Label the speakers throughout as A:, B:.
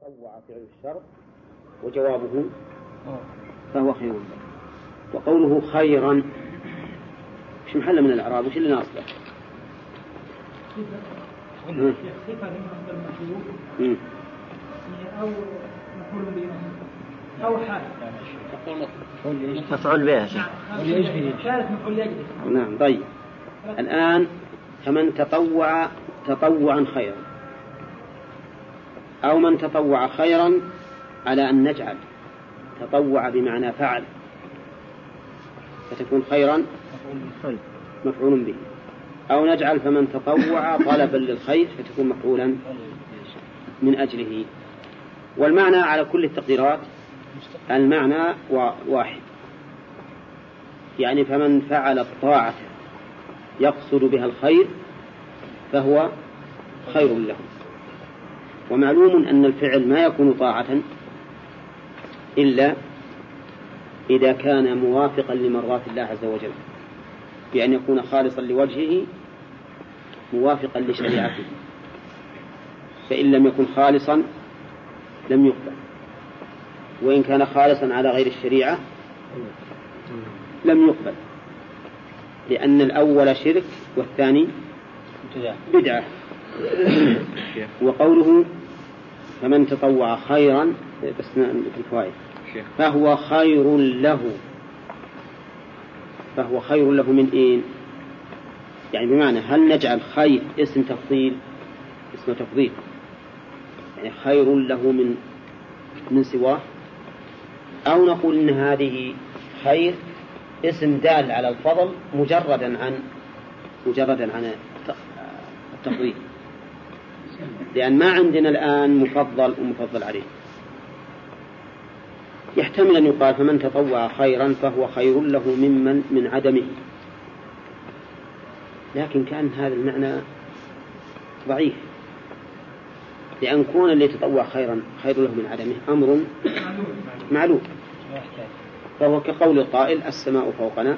A: تطوع فعل الشرط وجوابه فهو خير. له وقوله خيرا مش محل من الإعراب؟ وش اللي ناصبه؟
B: أو مفعول به أو حال
C: مفعول به
A: نعم طيب. الآن فمن تطوع تطوعا خيرا. أو من تطوع خيرا على أن نجعل. تطوع بمعنى فعل. فتكون خيرا مفعول به. أو نجعل فمن تطوع طلبا للخير فتكون مفعولا من أجله. والمعنى على كل التقديرات المعنى واحد. يعني فمن فعل الطاعة يقصد بها الخير فهو خير له. ومعلوم أن الفعل ما يكون طاعة إلا إذا كان موافقا لمرضاة الله عز وجل بأن يكون خالصا لوجهه موافقا لشريعته. فإن لم يكن خالصا لم يقبل. وإن كان خالصا على غير الشريعة لم يقبل. لأن الأول شرك والثاني بدعة. وقوله فمن تطوع خيرا بس في الفوائد. فهو خير له. فهو خير له من إيه؟ يعني بمعنى هل نجعل خير اسم تفضيل؟ اسم تفضيل. يعني خير له من من سواه. أو نقول إن هذه خير اسم دال على الفضل مجردا عن مجردا عن التفضيل. لأن ما عندنا الآن مفضل ومفضل عليه. يحتمل أن يقال فمن تطوع خيرا فهو خير له ممن من عدمه. لكن كأن هذا المعنى ضعيف. لأن كون اللي يتطوع خيرا خير له من عدمه أمر معلوم. فهو كقول القائل السماء فوقنا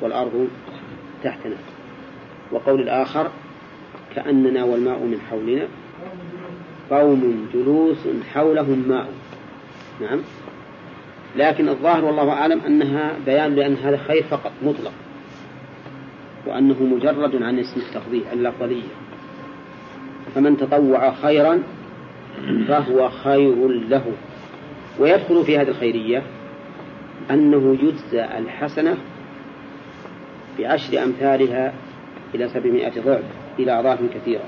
A: والأرض تحتنا. وقول الآخر كأننا والماء من حولنا قوم جلوس حولهم ماء. نعم. لكن الظاهر والله أعلم أنها بيان لأن هذا خير فقط مطلق. وأنه مجرد عن اسم التفضيل اللفظية. فمن تطوع خيرا فهو خير له. ويدخل في هذه الخيرية أنه يجزى الحسنة بعشر أمثالها إلى سبعمائة ضعف إلى أضعاف كثيرة.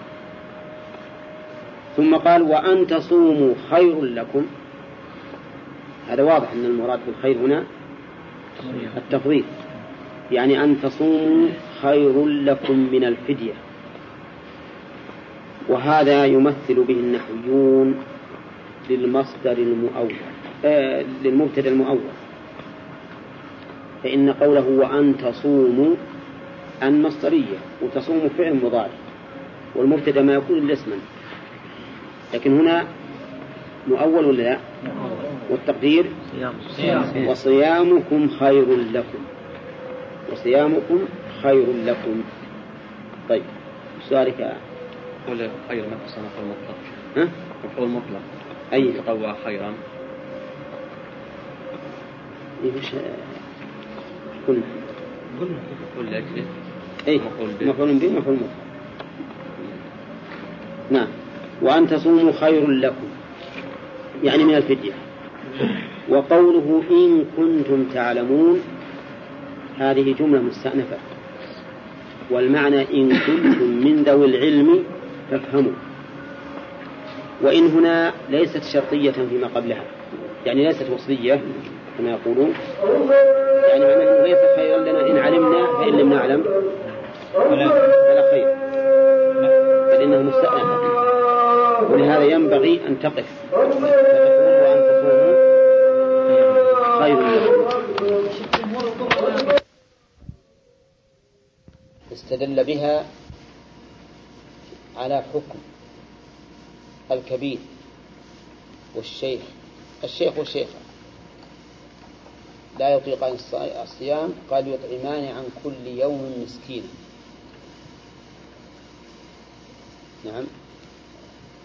A: ثم قال وأن تصوموا خير لكم. هذا واضح أن المراد بالخير هنا التفضيل. يعني أن تصوموا خير لكم من الفدية. وهذا يمثل به النحويون للمصدر المؤول آه للمبتدأ المؤول. فإن قوله وأن تصوموا أن مصدرية وتصوموا فعل مضارع. والمبتدأ ما يكون إلا اسما. لكن هنا مؤول ولا لا؟ والتقدير؟ وصيامكم خير لكم. وصيامكم خير لكم. طيب سؤالك.
D: قول خير نفس مفعول مطلق.
A: ها؟
D: مفعول مطلق.
A: أي.
D: يقوى خيرا.
A: إيه وش؟ قلنا.
D: قلنا. قل لأجله
A: أي.
D: مفعول به
A: مفعول مطلق. نعم. وأن تصوموا خير لكم. يعني من الفدية. وقوله إن كنتم تعلمون هذه جملة مستأنفة. والمعنى إن كنتم من ذوي العلم فافهموا. وإن هنا ليست شرطية فيما قبلها. يعني ليست وصلية كما يقولون. يعني معناه ليس خيرا لنا إن علمنا فإن لم نعلم فلا خير. بل إنه مستأنفة. ولهذا ينبغي أن تقف. وأن خير استدل بها على حكم الكبير والشيخ. الشيخ والشيخة لا يطيقان الصيام. قال يطعمان عن كل يوم مسكينا نعم.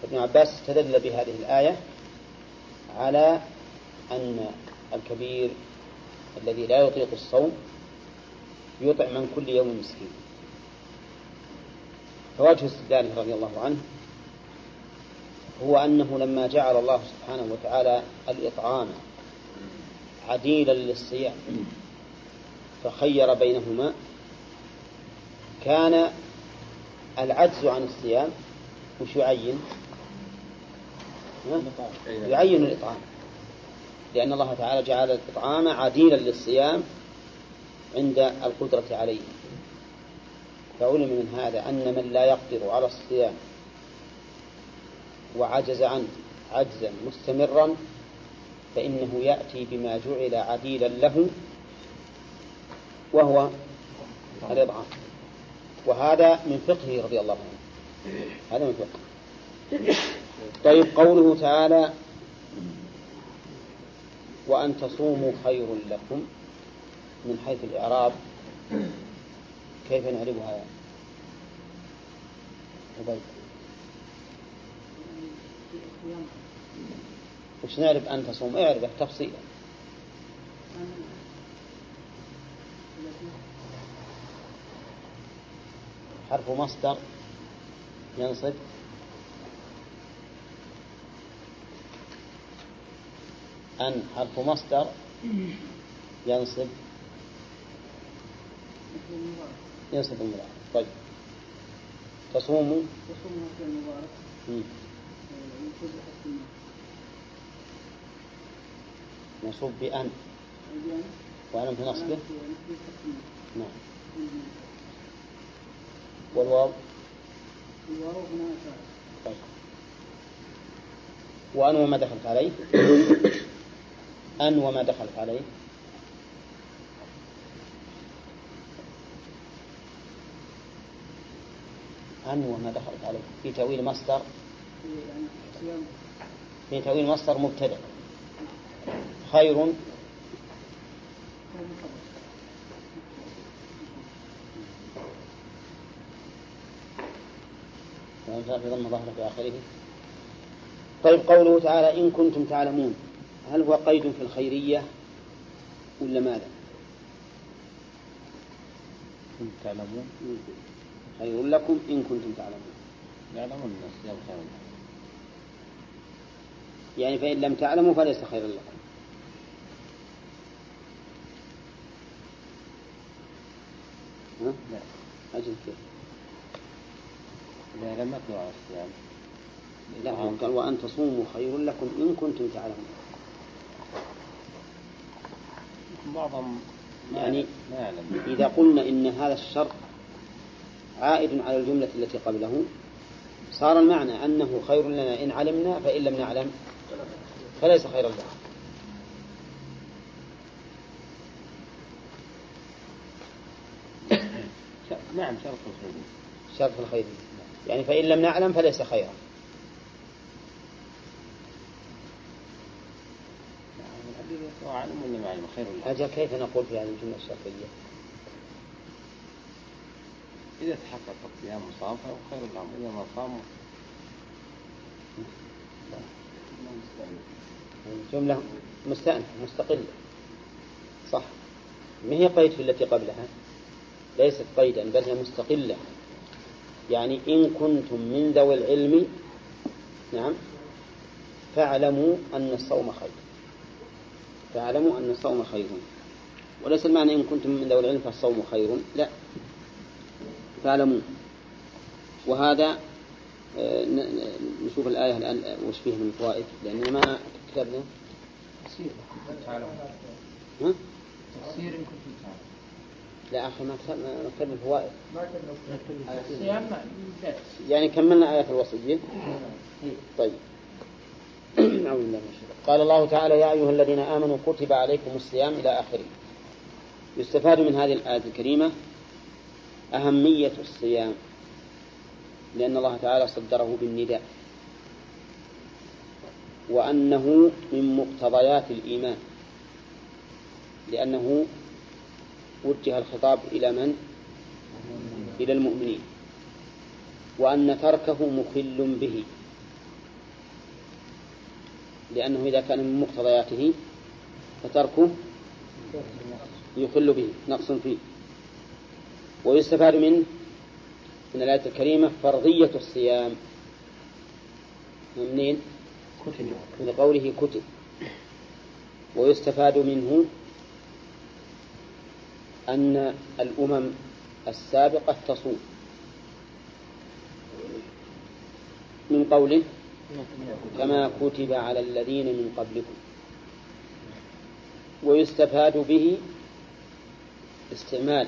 A: ابن عباس استدل بهذه الآية على أن الكبير الذي لا يطيق الصوم يطعم من كل يوم مسكين. فوجه استدلاله رضي الله عنه هو أنه لما جعل الله سبحانه وتعالى الإطعام عديلا للصيام فخير بينهما كان العجز عن الصيام وش يعين؟ يعين الإطعام. لأن الله تعالى جعل الإطعام عديلا للصيام عند القدرة عليه. فعلم من هذا أن من لا يقدر على الصيام وعجز عنه عجزا مستمرا فإنه يأتي بما جعل عديلا له وهو الإطعام. وهذا من فقهه رضي الله عنه. هذا من فقهه. طيب قوله تعالى وأن تصوموا خير لكم من حيث الإعراب. كيف نعرفها يا عبيد وش نعرف أن تصوم؟ اعرفه تفصيلا. حرف مصدر ينصب. أن حرف مصدر ينصب ينصب المضارع. طيب. تصوم؟
B: تصوم حسن
A: منصوب بأن. وأنا في نصبه نعم. والواو؟
B: الواو هنا
A: طيب. وأن وما دخلت عليه؟ أن وما دخلت عليه. أن وما دخلت عليه. في تأويل مصدر. في تأويل مصدر مبتدأ خير. ضم ظهر في آخره. طيب قوله تعالى إن كنتم تعلمون. هل هو قيد في الخيرية ولا ماذا؟
D: كنتم تعلمون؟
A: خير لكم إن كنتم تعلمون.
D: يعلمون الناس يوم خير.
A: يعني فإن لم تعلموا فليس خيرا لكم. ها؟
D: لا.
A: أجل كيف؟
D: إذا لم على الصيام
A: لا هو قال وأن تصوموا خير لكم إن كنتم تعلمون.
D: ما
A: يعني إذا قلنا إن هذا الشرط عائد على الجملة التي قبله صار المعنى أنه خير لنا إن علمنا فإن لم نعلم فليس خيرا لنا.
D: نعم شرط الخير.
A: شرط الخير. يعني فإن لم نعلم فليس خيرا
D: نعم الحديث سواء علم ولا ما خير لهم
A: أجل كيف نقول في هذه الجملة الشرطية
D: إذا تحقق الصيام وصام فهو خير لهم إذا ما صاموا.
A: جملة مستأنفة مستقلة. صح. ما هي قيد في التي قبلها؟ ليست قيدا بل هي مستقلة. يعني إن كنتم من ذوي العلم نعم فاعلموا أن الصوم خير. فاعلموا أن الصوم خير. وليس المعنى إن كنتم من ذوي العلم فالصوم خير. لا. فاعلموا. وهذا آه، نشوف الآية الآن آه، وش فيها من فوائد. لأننا ما كتبنا
B: تفسير؟ تفسير إن كنتم تعلمون.
A: لا أخي ما كتبنا ما كتبنا فوائد.
B: تفسير.
A: يعني كملنا آية الوصية طيب. قال الله تعالى يا أيها الذين آمنوا كتب عليكم الصيام إلى آخره. يستفاد من هذه الآية الكريمة أهمية الصيام لأن الله تعالى صدره بالنداء. وأنه من مقتضيات الإيمان لأنه وجه الخطاب إلى من؟ إلى المؤمنين. وأن تركه مخل به. لأنه إذا كان من مقتضياته فتركه يخل به نقص فيه. ويستفاد منه من الآية الكريمة فرضية الصيام. منين؟ من قوله كتب. ويستفاد منه أن الأمم السابقة تصوم. من قوله كما كتب على الذين من قبلكم. ويستفاد به استعمال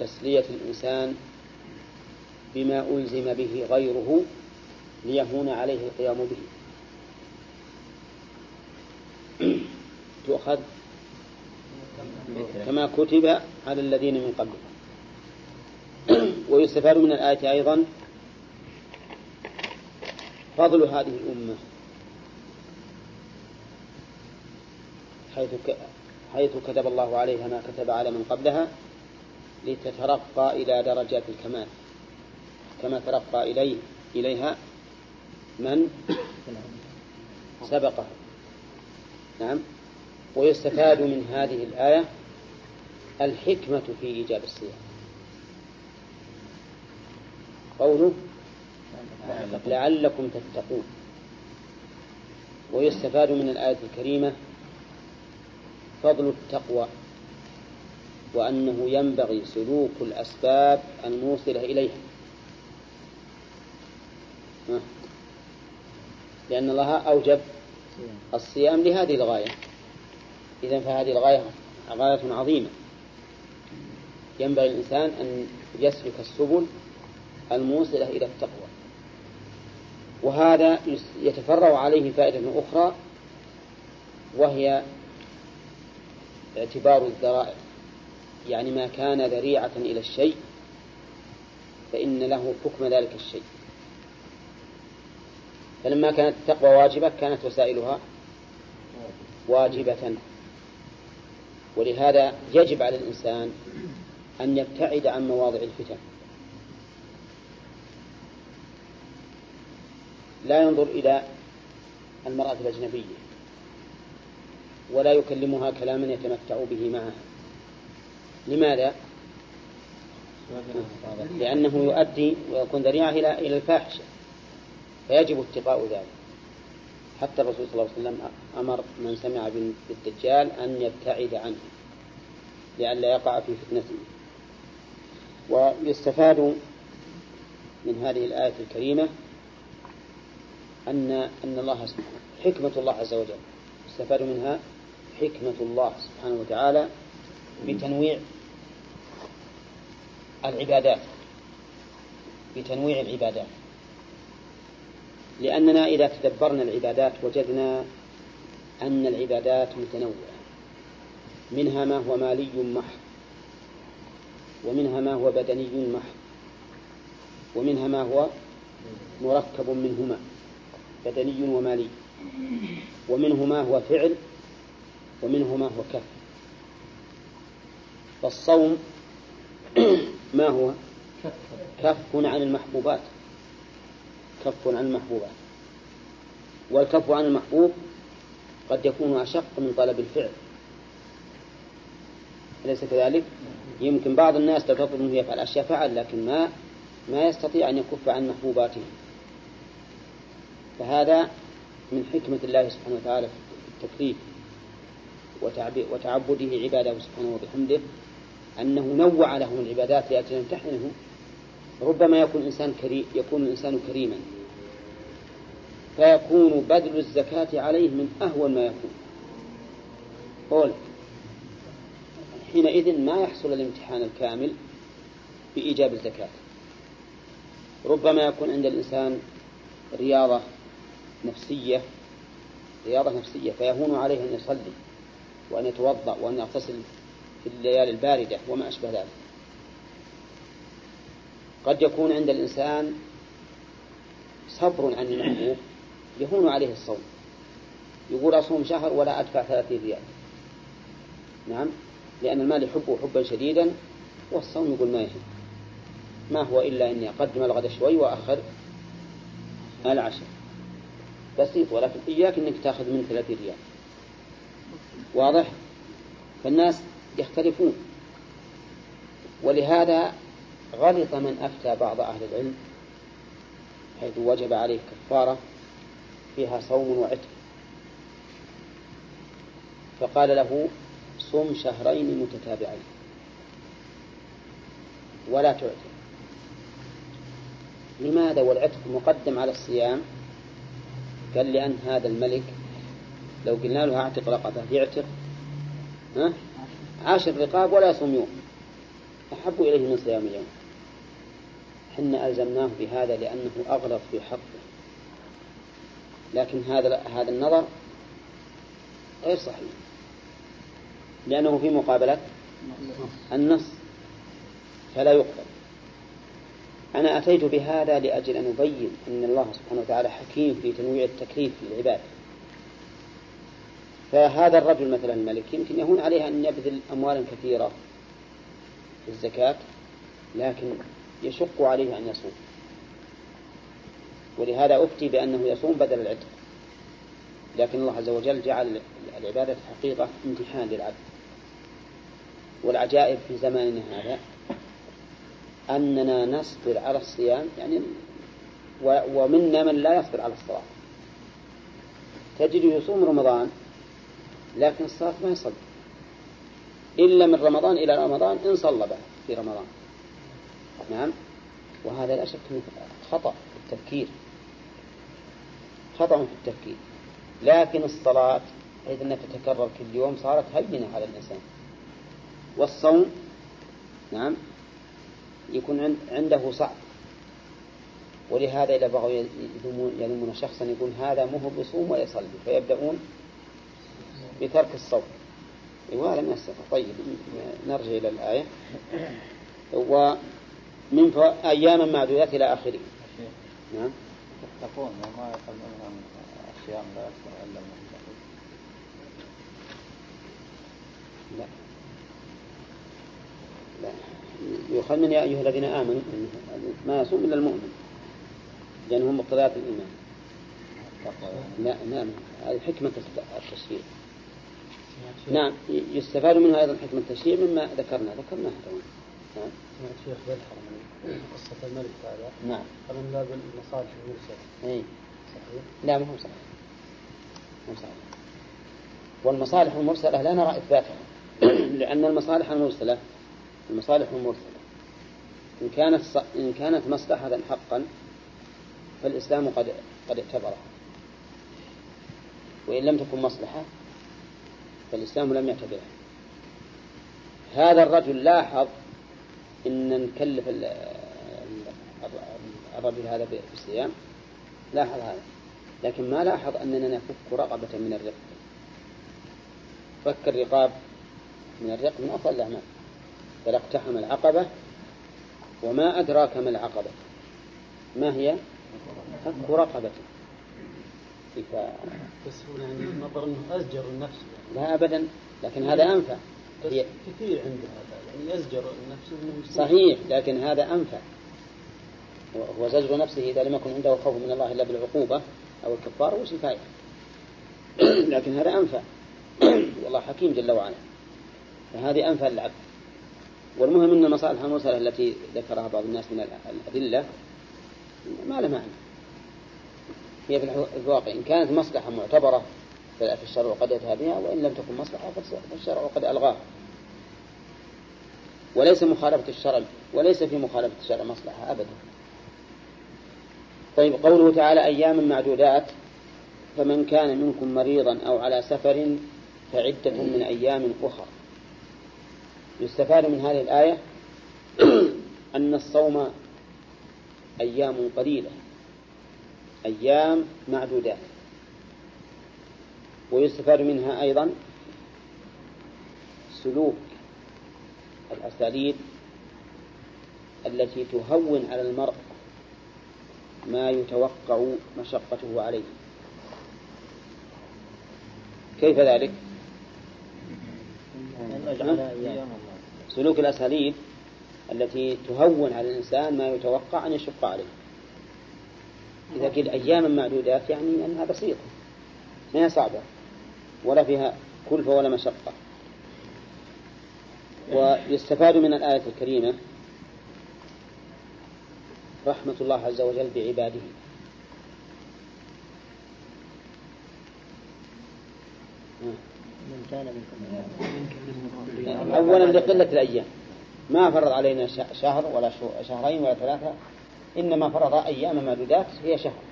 A: تسلية الإنسان بما ألزم به غيره ليهون عليه القيام به. تؤخذ كما كتب على الذين من قبلكم. ويستفاد من الآية أيضا فضل هذه الأمة. حيث حيث كتب الله عليها ما كتب على من قبلها لتترقى إلى درجات الكمال. كما ترقى إليه إليها من سبقه. نعم. ويستفاد من هذه الآية الحكمة في إيجاب الصيام. قوله لعلكم تتقون. ويستفاد من الآية الكريمة فضل التقوى وأنه ينبغي سلوك الأسباب الموصلة إليها. لأن الله أوجب الصيام لهذه الغاية. إذا فهذه الغاية غاية عظيمة. ينبغي الإنسان أن يسلك السبل الموصلة إلى التقوى. وهذا يتفرع عليه فائدة أخرى وهي اعتبار الذرائع. يعني ما كان ذريعة إلى الشيء فإن له حكم ذلك الشيء. فلما كانت التقوى واجبة كانت وسائلها واجبة. ولهذا يجب على الإنسان أن يبتعد عن مواضع الفتن. لا ينظر إلى المرأة الأجنبية ولا يكلمها كلاما يتمتع به معها. لماذا؟ لأنه يؤدي ويكون ذريعة إلى إلى الفاحشة. فيجب اتقاء ذلك. حتى الرسول صلى الله عليه وسلم أمر من سمع بالدجال أن يبتعد عنه لئلا يقع في فتنته. ويستفاد من هذه الآية الكريمة أن أن الله حكمة الله عز وجل. يستفاد منها حكمة الله سبحانه وتعالى بتنويع العبادات. بتنويع العبادات. لأننا إذا تدبرنا العبادات وجدنا أن العبادات متنوعة. منها ما هو مالي محض ومنها ما هو بدني محض ومنها ما هو مركب منهما. بدني ومالي. ومنه ما هو فعل ومنه ما هو كف. فالصوم ما هو؟ كف عن المحبوبات. كف عن المحبوبات. والكف عن المحبوب قد يكون أشق من طلب الفعل. أليس كذلك؟ يمكن بعض الناس تطلب منه يفعل أشياء فعل لكن ما ما يستطيع أن يكف عن محبوباته. فهذا من حكمة الله سبحانه وتعالى في التكليف وتعبده عباده سبحانه وبحمده أنه نوع له من العبادات لأجل أن ربما يكون الإنسان كريم يكون الإنسان كريما. فيكون بذل الزكاة عليه من أهون ما يكون. قول حينئذ ما يحصل الامتحان الكامل بإيجاب الزكاة. ربما يكون عند الإنسان رياضة نفسية رياضة نفسية فيهون عليه أن يصلي وأن يتوضأ وأن يغتسل في الليالي الباردة وما أشبه ذلك. قد يكون عند الإنسان صبر عن المحبوب يهون عليه الصوم. يقول أصوم شهر ولا أدفع ثلاثين ريال. نعم لأن المال يحبه حبا شديدا والصوم يقول ما يحب ما هو إلا أني أقدم الغد شوي وأخر العشاء بسيط ولكن إياك أنك تأخذ من 30 ريال. واضح؟ فالناس يختلفون. ولهذا غلط من أفتى بعض أهل العلم حيث وجب عليه كفارة فيها صوم وعتق. فقال له صم شهرين متتابعين. ولا تعتق. لماذا؟ والعتق مقدم على الصيام قال لأن هذا الملك لو قلنا له أعتق رقبة يعتق. ها؟ رقاب ولا يصوم يوم. أحب إليه من صيام يوم حنا ألزمناه بهذا لأنه أغلط في حقه. لكن هذا هذا النظر غير صحيح. لأنه في مقابلة النص. فلا يقبل. أنا أتيت بهذا لأجل أن أبين أن الله سبحانه وتعالى حكيم في تنويع التكليف للعباد فهذا الرجل مثلا الملك يمكن يهون عليه أن يبذل أموالا كثيرة في الزكاة لكن يشق عليه أن يصوم. ولهذا أفتي بأنه يصوم بدل العتق. لكن الله عز وجل جعل العبادة حقيقة امتحان للعبد. والعجائب في زماننا هذا أننا نصبر على الصيام يعني ومنا من لا يصبر على الصلاة. تجد يصوم رمضان لكن الصلاة ما يصلي. إلا من رمضان إلى رمضان إن صلى بعد في رمضان. نعم؟ وهذا لا شك خطأ في التفكير. خطأ في التفكير. لكن الصلاة حيث أنها تتكرر كل يوم صارت هينة على الإنسان. والصوم نعم؟ يكون عنده صعب. ولهذا إذا بغوا يلمون شخصا يقول هذا مو بصوم ولا يصلي فيبدأون بترك الصوم. وهذا من السفر طيب نرجع إلى الآية. ومن أياما معدودات إلى آخره.
D: نعم. تتقون وما يقلون الصيام لا يكفر إلا من
A: لا. لا. يؤخذ من يا أيها الذين آمنوا ما يصوم إلا المؤمن. لأنه مقتضيات الإيمان. لا نعم هذه حكمة التشريع. نعم يستفاد منها أيضا حكمة التشريع مما ذكرنا. ذكرناها تونا
C: نعم. سمعت شيخ بالحرم قصة الملك هذا.
A: نعم.
C: قال من باب المصالح المرسلة؟
A: اي
C: صحيح؟
A: لا ما هو صحيح. مو صحيح. والمصالح المرسلة لا نرى إثباتها. لأن المصالح المرسلة المصالح المرسلة إن كانت إن كانت مصلحة حقا فالإسلام قد قد اعتبرها. وإن لم تكن مصلحة فالإسلام لم يعتبرها. هذا الرجل لاحظ إن نكلف الرجل هذا بالصيام لاحظ هذا. لكن ما لاحظ أننا نفك رقبة من الرق فك الرقاب من الرق من أفضل الأعمال. فلاقتحم العقبة وما أدراك ما العقبة. ما هي؟ فك رقبة.
C: ف... بس هو يعني نظر إنه أزجر النفس.
A: لا ابدا لكن هذا أنفع.
C: بس هي... كثير عنده هذا يعني يزجر نفسه
A: صحيح لكن هذا أنفع. هو زجر نفسه إذا لم يكن عنده خوف من الله إلا بالعقوبة أو الكفاره وش الفائده؟ لكن هذا أنفع. والله حكيم جل وعلا. فهذه أنفع للعبد. والمهم أن المصالح المرسلة التي ذكرها بعض الناس من الأدلة ما لها معنى. هي في الواقع إن كانت مصلحة معتبرة في الشرع قد يأتي بها وإن لم تكن مصلحة فالشرع قد ألغاها. وليس مخالفة الشرع وليس في مخالفة الشرع مصلحة أبدا. طيب قوله تعالى أيام معدودات فمن كان منكم مريضا أو على سفر فعدة من أيام أخرى. يستفاد من هذه الآية أن الصوم أيام قليلة أيام معدودات ويستفاد منها أيضا سلوك الأساليب التي تهون على المرء ما يتوقع مشقته عليه كيف ذلك؟ سلوك الأساليب التي تهون على الإنسان ما يتوقع أن يشق عليه. إذا قيل أياما معدودات يعني أنها بسيطة ما هي صعبة ولا فيها كلفة ولا مشقة. ويستفاد من الآية الكريمة رحمة الله عز وجل بعباده.
B: من كان منكم
A: أولا لقلة الأيام. ما فرض علينا شهر ولا شهرين ولا ثلاثة. إنما فرض أيام معدودات هي شهر.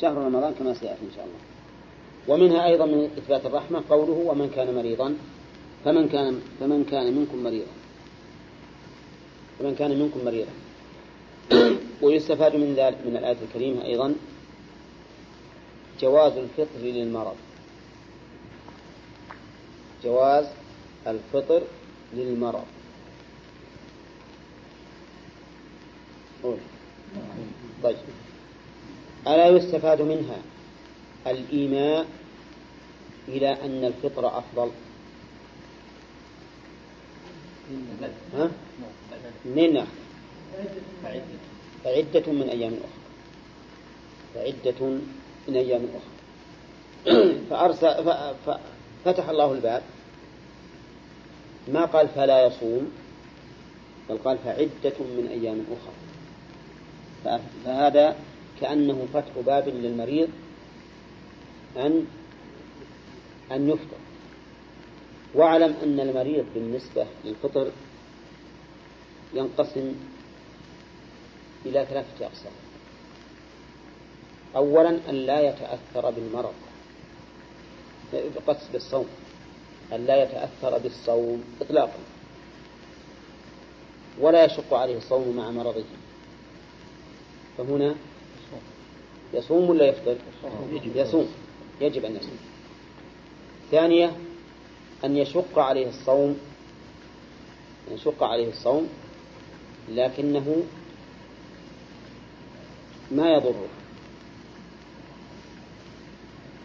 A: شهر رمضان كما سيأتي إن شاء الله. ومنها أيضا من إثبات الرحمة قوله ومن كان مريضا. فمن كان فمن كان منكم مريضا. فمن كان منكم مريضا. ويستفاد من ذلك من الآية الكريمة أيضا. جواز الفطر للمرض. جواز الفطر للمرض. طيب. ألا يستفاد منها الإيماء إلى أن الفطر أفضل؟ ها؟ منين؟ فعدة من أيام أخرى. فعدة من أيام أخرى. فأرسل فتح الله الباب. ما قال فلا يصوم بل قال فعدة من أيام أخرى. فهذا كأنه فتح باب للمريض أن أن يفطر. واعلم أن المريض بالنسبة للفطر ينقسم إلى ثلاثة أقسام. أولا أن لا يتأثر بالمرض. قصد بالصوم أن لا يتأثر بالصوم إطلاقا. ولا يشق عليه الصوم مع مرضه. فهنا يصوم ولا يفطر؟ يصوم. يجب أن يصوم. ثانية أن يشق عليه الصوم. أن يشق عليه الصوم لكنه ما يضره.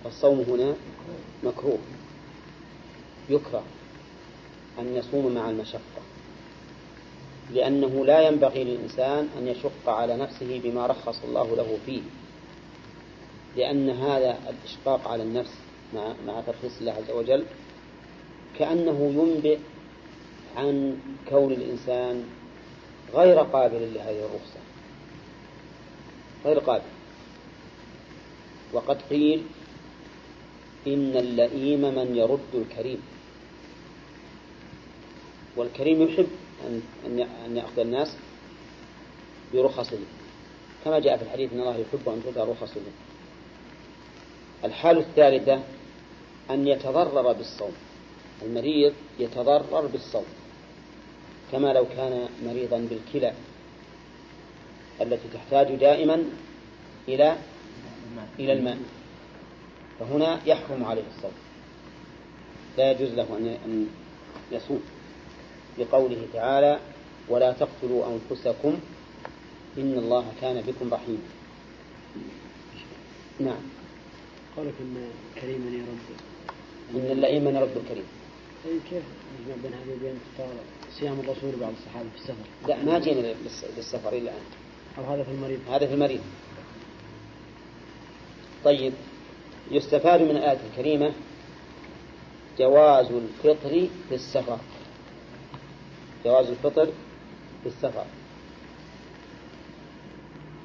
A: الصوم هنا مكروه. يكره أن يصوم مع المشقة. لأنه لا ينبغي للإنسان أن يشق على نفسه بما رخص الله له فيه. لأن هذا الإشقاق على النفس مع مع ترخيص الله عز وجل كأنه ينبئ عن كون الإنسان غير قابل لهذه الرخصة. غير قابل. وقد قيل إن اللئيم من يرد الكريم. والكريم يحب أن يأخذ الناس برخصه كما جاء في الحديث أن الله يحب أن تؤتى رخصه الحالة الثالثة أن يتضرر بالصوم. المريض يتضرر بالصوم. كما لو كان مريضا بالكلى التي تحتاج دائما إلى إلى الماء. فهنا يحرم عليه الصوم لا يجوز له أن يصوم. لقوله تعالى ولا تقتلوا أنفسكم إن الله كان بكم رحيما نعم.
B: قولك إن كريما يرد
A: إن اللئيم من يرد الكريم.
B: أي كيف؟ نجمع بين هذه وبين صيام الرسول بعض الصحابة في السفر.
A: لا ما جينا للسفر إلا الآن.
B: أو هذا في المريض.
A: هذا في المريض. طيب. يستفاد من الآية الكريمة جواز الفطر في السفر. جواز الفطر في السفر.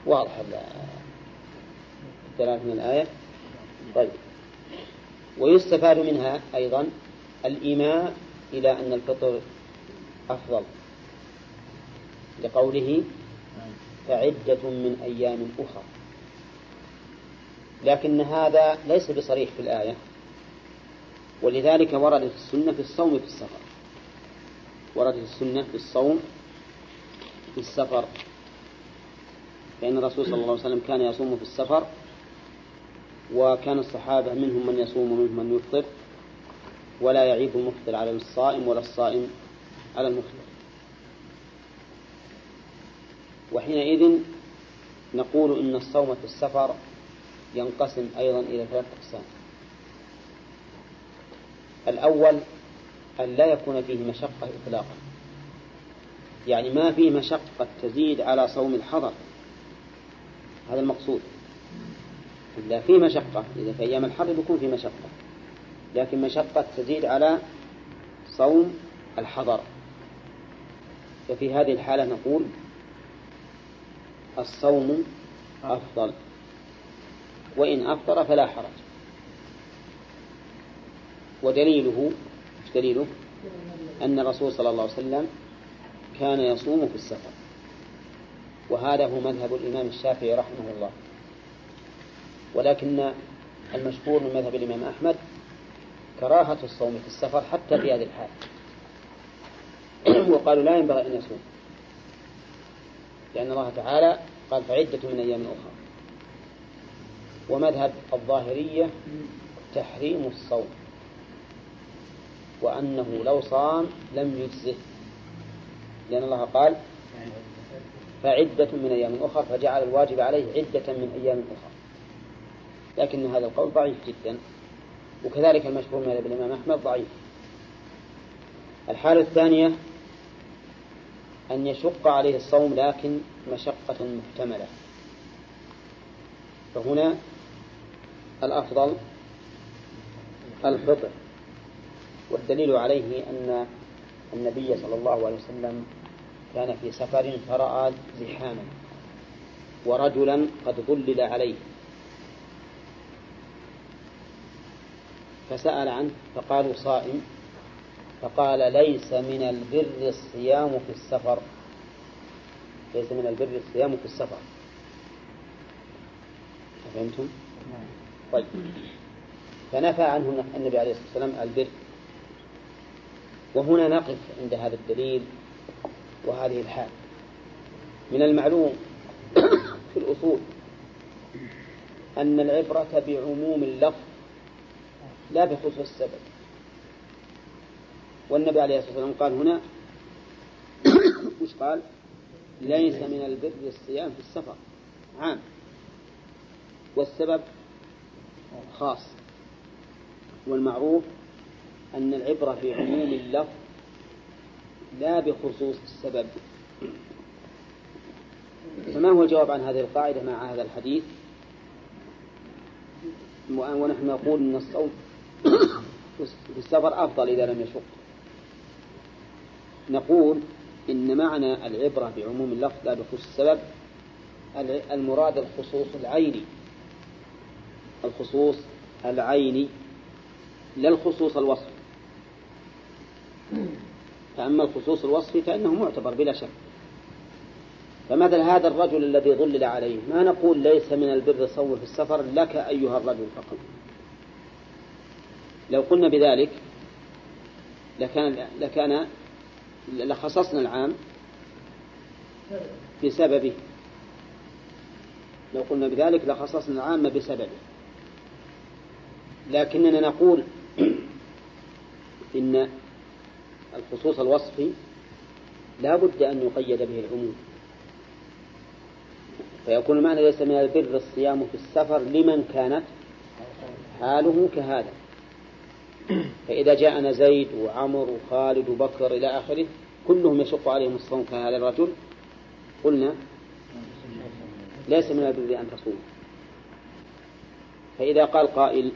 A: واضح الدلالة من الآية؟ طيب. ويستفاد منها أيضا الإيماء إلى أن الفطر أفضل. لقوله فعدة من أيام أخرى. لكن هذا ليس بصريح في الآية. ولذلك وردت السنة في الصوم في السفر. وردت السنة في الصوم في السفر. لأن الرسول صلى الله عليه وسلم كان يصوم في السفر وكان الصحابة منهم من يصوم ومنهم من يفطر ولا يعيب المفطر على الصائم ولا الصائم على المفطر. وحينئذ نقول إن الصوم في السفر ينقسم أيضا إلى ثلاث أقسام. الأول أن لا يكون فيه مشقة إطلاقا. يعني ما فيه مشقة تزيد على صوم الحضر. هذا المقصود. لا في مشقة إذا في أيام الحر بيكون في مشقة. لكن مشقة تزيد على صوم الحضر. ففي هذه الحالة نقول الصوم أفضل. وإن أفطر فلا حرج. ودليله دليله؟ أن الرسول صلى الله عليه وسلم كان يصوم في السفر. وهذا هو مذهب الإمام الشافعي رحمه الله. ولكن المشهور من مذهب الإمام أحمد كراهة الصوم في السفر حتى في هذه الحال وقالوا لا ينبغي أن يصوم. لأن الله تعالى قال فعدة من أيام أخرى. ومذهب الظاهرية تحريم الصوم وأنه لو صام لم يجزه. لأن الله قال فعدة من أيام أخرى فجعل الواجب عليه عدة من أيام أخرى لكن هذا القول ضعيف جدا وكذلك المشهور من الإمام أحمد ضعيف. الحالة الثانية أن يشق عليه الصوم لكن مشقة محتملة. فهنا الأفضل الفطر والدليل عليه أن النبي صلى الله عليه وسلم كان في سفر فرأى زحاما ورجلا قد ظلل عليه فسأل عنه فقالوا صائم فقال ليس من البر الصيام في السفر. ليس من البر الصيام في السفر. فهمتم؟ طيب. فنفى عنه النبي عليه الصلاة والسلام البر. وهنا نقف عند هذا الدليل وهذه الحال. من المعلوم في الأصول أن العبرة بعموم اللفظ لا بخصوص السبب. والنبي عليه الصلاة والسلام قال هنا وش قال؟ ليس من البر الصيام في السفر. عام. والسبب خاص. والمعروف أن العبرة بعموم اللفظ لا بخصوص السبب. فما هو الجواب عن هذه القاعدة مع هذا الحديث؟ ونحن نقول أن الصوت في السفر أفضل إذا لم يشق. نقول إن معنى العبرة بعموم اللفظ لا بخصوص السبب المراد الخصوص العيني. الخصوص العيني لا الخصوص الوصفي فأما الخصوص الوصفي فإنه معتبر بلا شك. فمثل هذا الرجل الذي ظلل عليه ما نقول ليس من البر صوم في السفر لك أيها الرجل فقط. لو قلنا بذلك لكان لكان لخصصنا العام بسببه. لو قلنا بذلك لخصصنا العام بسببه. لكننا نقول إن الخصوص الوصفي لا بد أن يقيد به العموم. فيكون المعنى ليس من البر الصيام في السفر لمن كانت حاله كهذا. فإذا جاءنا زيد وعمر وخالد وبكر إلى آخره كلهم يشق عليهم الصوم كهذا الرجل. قلنا ليس من البر أن تصوم. فإذا قال قائل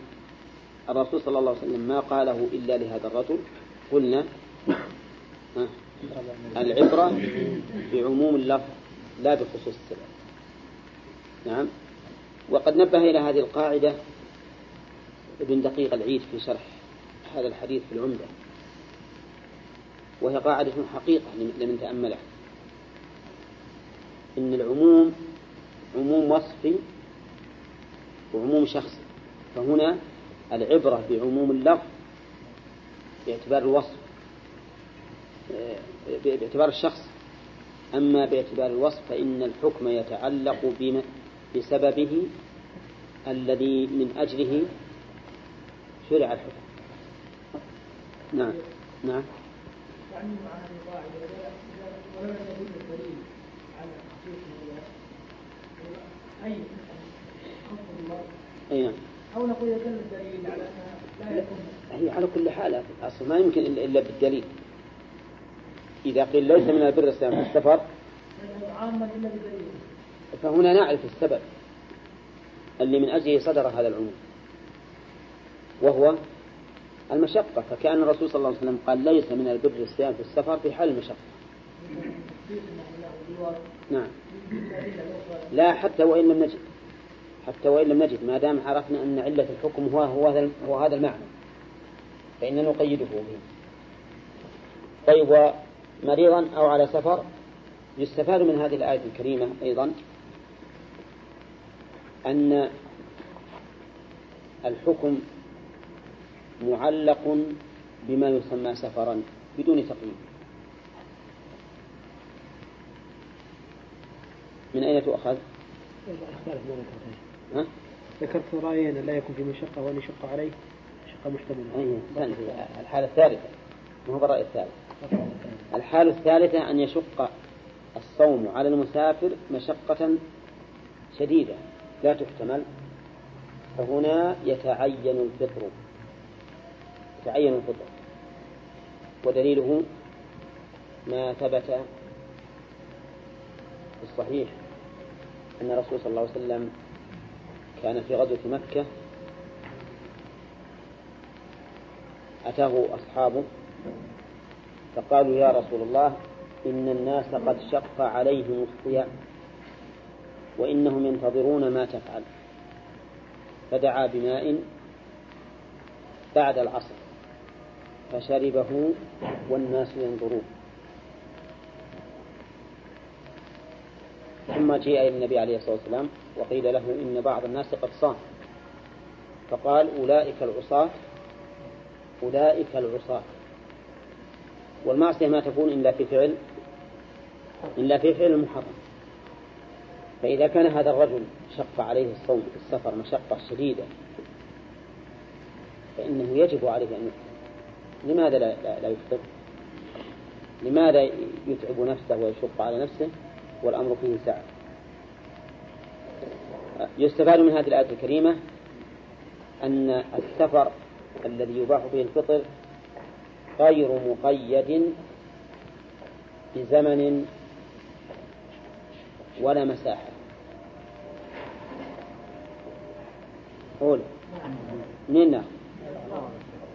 A: الرسول صلى الله عليه وسلم ما قاله إلا لهذا الرجل. قلنا العبرة بعموم اللفظ لا بخصوص السبب. نعم. وقد نبه إلى هذه القاعدة ابن دقيق العيد في شرح هذا الحديث في العمدة. وهي قاعدة حقيقة لمن تأملها إن العموم عموم وصفي وعموم شخصي. فهنا العبرة بعموم اللفظ باعتبار الوصف باعتبار الشخص. أما باعتبار الوصف فإن الحكم يتعلق بسببه الذي من أجله شرع الحكم. نعم نعم. أي نعم. أو نقول يدل الدليل على أنها لا يكون. هي على كل حال أصلا ما يمكن إلا بالدليل. إذا قيل ليس من البر الصيام في السفر فهنا نعرف السبب اللي من أجله صدر هذا العموم. وهو المشقة. فكأن الرسول صلى الله عليه وسلم قال ليس من البر الصيام في السفر في حال المشقة. نعم. لا حتى وإن لم نجد. حتى وإن لم نجد ما دام عرفنا أن علة الحكم هو هو هذا هو هذا المعنى. فإننا نقيده به. طيب ومريضا أو على سفر يستفاد من هذه الآية الكريمة أيضا أن الحكم معلق بما يسمى سفرا بدون تقييد. من أين تؤخذ؟ ها؟
B: ذكرت رأيين لا يكون في مشقة وأن يشق عليه شقة محتملة.
A: أي الحالة الثالثة. ما هو الرأي الثالث؟ الحالة الثالثة أن يشق الصوم على المسافر مشقة شديدة. لا تحتمل. فهنا يتعين الفطر. يتعين الفطر. ودليله ما ثبت في الصحيح أن الرسول صلى الله عليه وسلم كان في غزوة مكة أتاه أصحابه فقالوا يا رسول الله إن الناس قد شق عليهم الصيام وإنهم ينتظرون ما تفعل. فدعا بماء بعد العصر فشربه والناس ينظرون. ثم إلى النبي عليه الصلاة والسلام وقيل له إن بعض الناس قد صام. فقال أولئك العصاة أولئك العصاة. والمعصية ما تكون إلا في فعل إلا في فعل المحرم فإذا كان هذا الرجل شق عليه الصوم في السفر مشقة شديدة فإنه يجب عليه أن يفطر. لماذا لا, لا, لا يفطر؟ لماذا يتعب نفسه ويشق على نفسه؟ والأمر فيه سعة يستفاد من هذه الآية الكريمة أن السفر الذي يباح به الفطر غير مقيد بزمن ولا مساحة. قول. من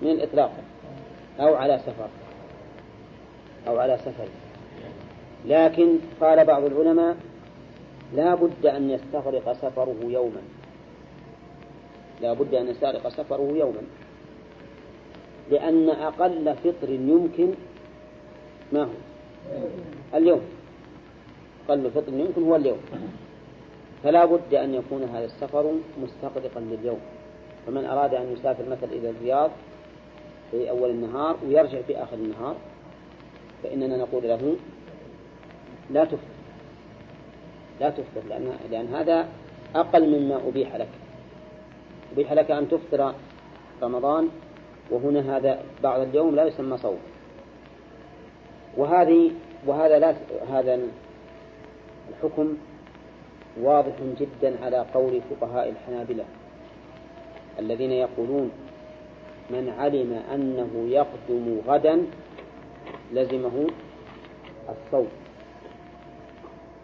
A: من الإطلاق. أو على سفر. أو على سفر. لكن قال بعض العلماء لا بد أن يستغرق سفره يوما. لا بد أن يستغرق سفره يوما. لأن أقل فطر يمكن ما هو؟ اليوم. أقل فطر يمكن هو اليوم. فلا بد أن يكون هذا السفر مستغرقا لليوم. فمن أراد أن يسافر مثلا إلى الرياض في أول النهار ويرجع في آخر النهار فإننا نقول له لا تفطر. لا تفطر لأن, لأن هذا أقل مما أبيح لك. أبيح لك أن تفطر رمضان وهنا هذا بعض اليوم لا يسمى صوم. وهذه وهذا لا هذا الحكم واضح جدا على قول فقهاء الحنابلة الذين يقولون من علم أنه يقدم غدا لزمه الصوم.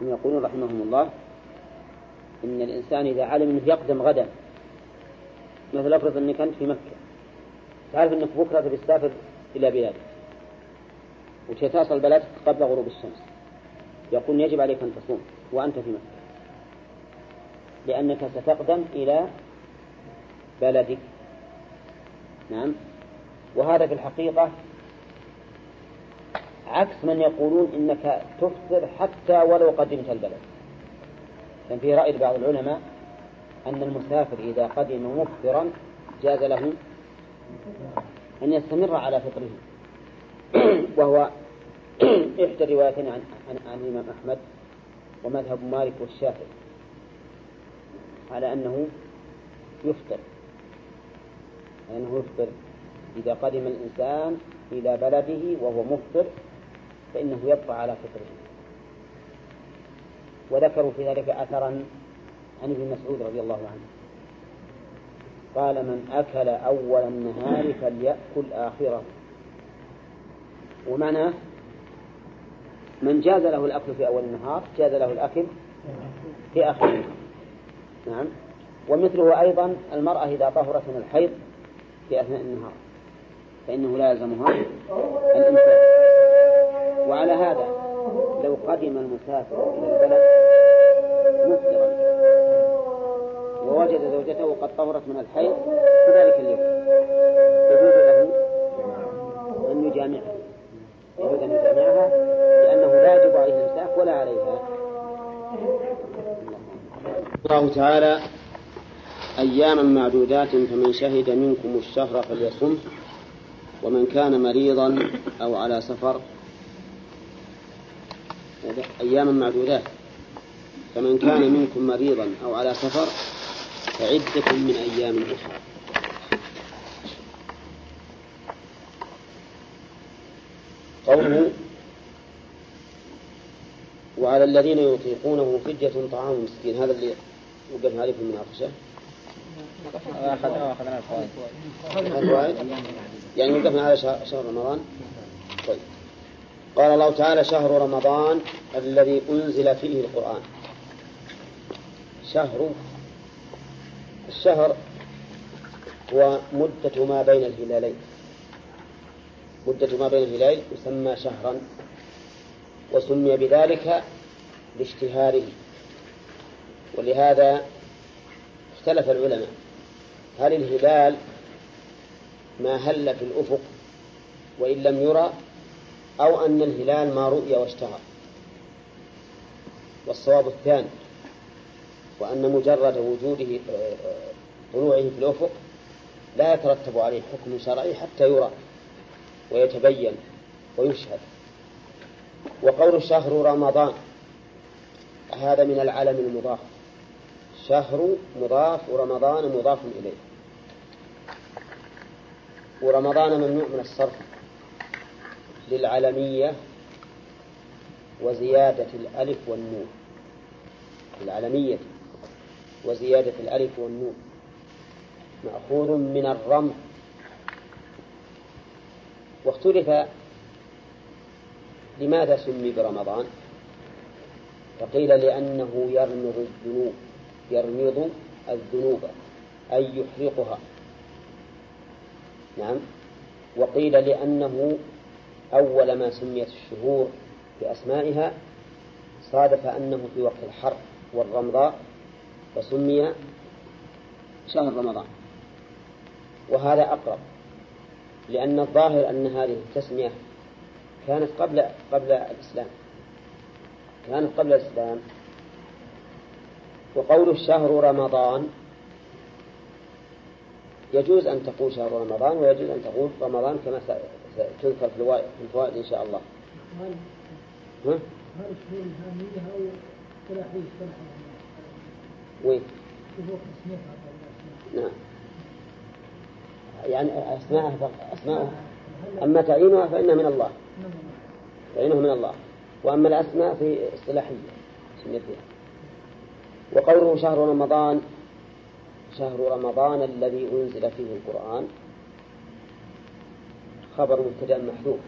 A: هم يقولون رحمهم الله إن الإنسان إذا علم أنه يقدم غدا مثل أفرض أنك أنت في مكة. تعرف أنك بكرة تسافر إلى بلادك. وتصل بلدك قبل غروب الشمس. يقول يجب عليك أن تصوم وأنت في مكة. لأنك ستقدم إلى بلدك. نعم. وهذا في الحقيقة عكس من يقولون إنك تفطر حتى ولو قدمت البلد. كان في رأي بعض العلماء أن المسافر إذا قدم مفطرا جاز له أن يستمر على فطره. وهو إحدى الروايتين عن, عن, الإمام أحمد ومذهب مالك والشافعي على أنه يفطر. أنه يفطر إذا قدم الإنسان إلى بلده وهو مفطر فإنه يبقى على فطره وذكروا في ذلك أثرا عن ابن مسعود رضي الله عنه. قال من أكل أول النهار فليأكل آخره. ومعناه من جاز له الأكل في أول النهار جاز له الأكل في آخر النهار. نعم. ومثله أيضا المرأة إذا طهرت من الحيض في أثناء النهار فإنه لا يلزمها لو قدم المسافر إلى البلد مفطرا. ووجد زوجته قد طهرت من الحيض في ذلك اليوم. يجوز له أن يجامعها. يجوز أن يجامعها لأنه لا يجب عليه الإمساك ولا عليها. الله تعالى أياما معدودات فمن شهد منكم الشهر فليصم ومن كان مريضا أو على سفر أياما معدودات. فمن كان منكم مريضا أو على سفر فعدة من أيام أخرى. قوله وعلى الذين يطيقونه فدية طعام مسكين. هذا اللي وقفنا عليه في المناقشة
D: أخذنا الفوائد
A: يعني وقفنا على شهر رمضان. قال الله تعالى شهر رمضان الذي أنزل فيه القرآن. شهر الشهر هو مدة ما بين الهلالين. مدة ما بين الهلالين يسمى شهرا وسمي بذلك لاشتهاره. ولهذا اختلف العلماء. هل الهلال ما هل في الأفق وإن لم يرى؟ أو أن الهلال ما رؤي واشتهر والصواب الثاني وأن مجرد وجوده طلوعه في الأفق لا يترتب عليه حكم شرعي حتى يرى ويتبين ويشهد. وقول شهر رمضان هذا من العلم المضاف. شهر مضاف ورمضان مضاف إليه. ورمضان ممنوع من الصرف. للعلمية وزيادة الألف والنون. العلمية وزيادة الألف والنون. مأخوذ من الرمح. واختلف لماذا سمي برمضان؟ فقيل لأنه يرمض الذنوب يرمض الذنوب أي يحرقها. نعم. وقيل لأنه أول ما سميت الشهور بأسمائها صادف أنه في وقت الحر والرمضاء فسمي شهر رمضان. وهذا أقرب لأن الظاهر أن هذه التسمية كانت قبل قبل الإسلام كانت قبل الإسلام. وقول الشهر رمضان يجوز أن تقول شهر رمضان ويجوز أن تقول رمضان كما ستذكر في الفوائد إن شاء الله. ها؟ وين؟ نعم. يعني أسماء أسماء أما تعيينها فإنها من الله. تعيينها من الله. وأما الأسماء في اصطلاحية سميتها وقوله شهر رمضان شهر رمضان الذي أنزل فيه القرآن. خبر مبتدأ محذوف.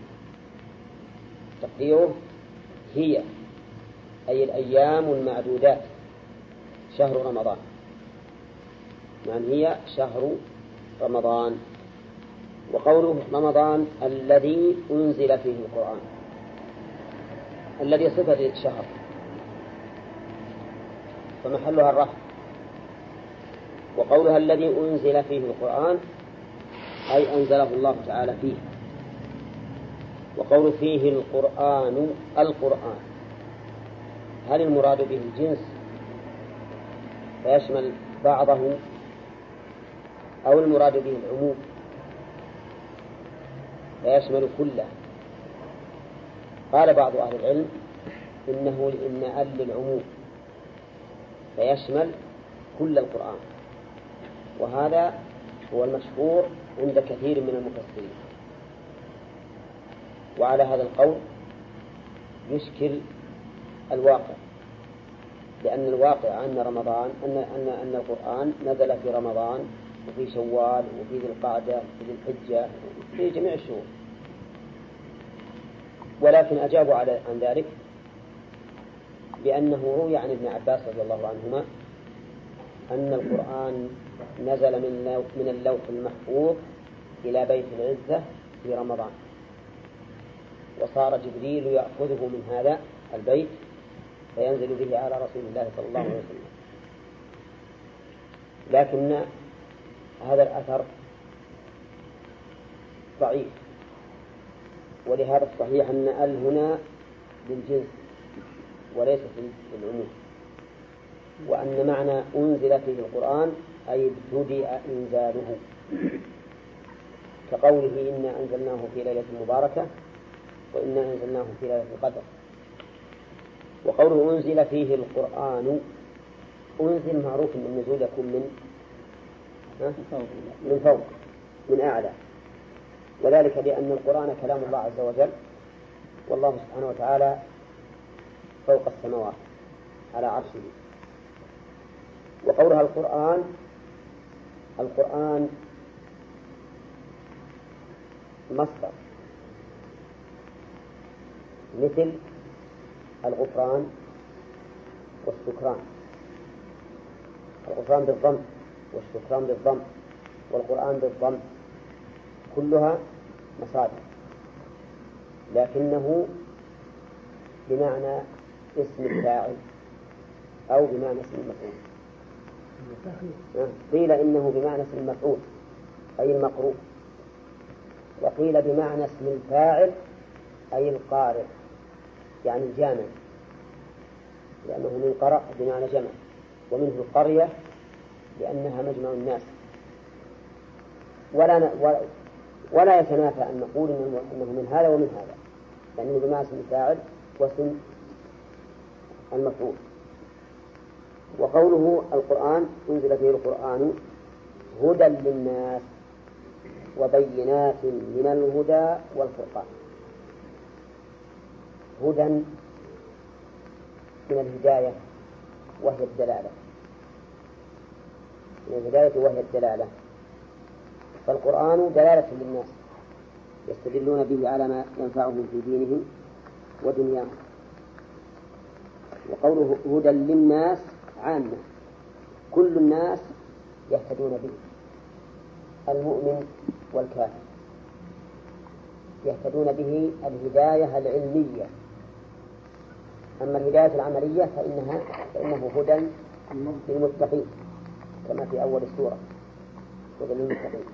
A: تقديره هي أي الأيام المعدودات شهر رمضان. من هي شهر رمضان. وقوله رمضان الذي أنزل فيه القرآن. الذي صفة للشهر. فمحلها الرفع وقولها الذي أنزل فيه القرآن أي أنزله الله تعالى فيه. وقول فيه القرآن القرآن. هل المراد به الجنس؟ فيشمل بعضه أو المراد به العموم؟ فيشمل كله. قال بعض أهل العلم إنه إن أل للعموم. فيشمل كل القرآن. وهذا هو المشهور عند كثير من المفسرين. وعلى هذا القول يشكل الواقع لأن الواقع أن رمضان أن أن أن القرآن نزل في رمضان وفي شوال وفي ذي القعدة وفي ذي الحجة في جميع الشهور. ولكن أجابوا على عن ذلك بأنه روي عن ابن عباس رضي الله عنهما أن القرآن نزل من من اللوح المحفوظ إلى بيت العزة في رمضان. وصار جبريل يأخذه من هذا البيت فينزل به على رسول الله صلى الله عليه وسلم. لكن هذا الأثر ضعيف. ولهذا الصحيح أن ال هنا للجنس وليست للعموم وأن معنى أنزل فيه القرآن أي ابتدأ إنزاله. كقوله إنا أنزلناه في ليلة مباركة وإنا أنزلناه في ليلة القدر. وقوله أنزل فيه القرآن. أنزل معروف أن النزول يكون من من فوق من أعلى. وذلك لأن القرآن كلام الله عز وجل والله سبحانه وتعالى فوق السماوات على عرشه. وقولها القرآن القرآن مصدر مثل الغفران والشكران الغفران بالضم والشكران بالضم والقرآن بالضم كلها مصادر. لكنه بمعنى اسم الفاعل أو بمعنى اسم المفعول. قيل إنه بمعنى اسم المفعول أي المقروء. وقيل بمعنى اسم الفاعل أي القارئ يعني الجامع. لأنه من قرأ بمعنى جمع ومنه القرية لأنها مجمع الناس. ولا ولا يتنافى أن نقول إنه من هذا ومن هذا لأنه بمعنى اسم الفاعل واسم المفعول. وقوله القرآن أنزل فيه القرآن هدى للناس وبينات من الهدى والفرقان. هدى من الهداية وهي الدلالة. من الهداية وهي الدلالة. فالقرآن دلالة للناس يستدلون به على ما ينفعهم في دينهم ودنياهم. وقوله هدى للناس عامة. كل الناس يهتدون به. المؤمن والكافر. يهتدون به الهداية العلمية. أما الهداية العملية فإنها فإنه هدى للمتقين كما في أول السورة. هدى للمتقين.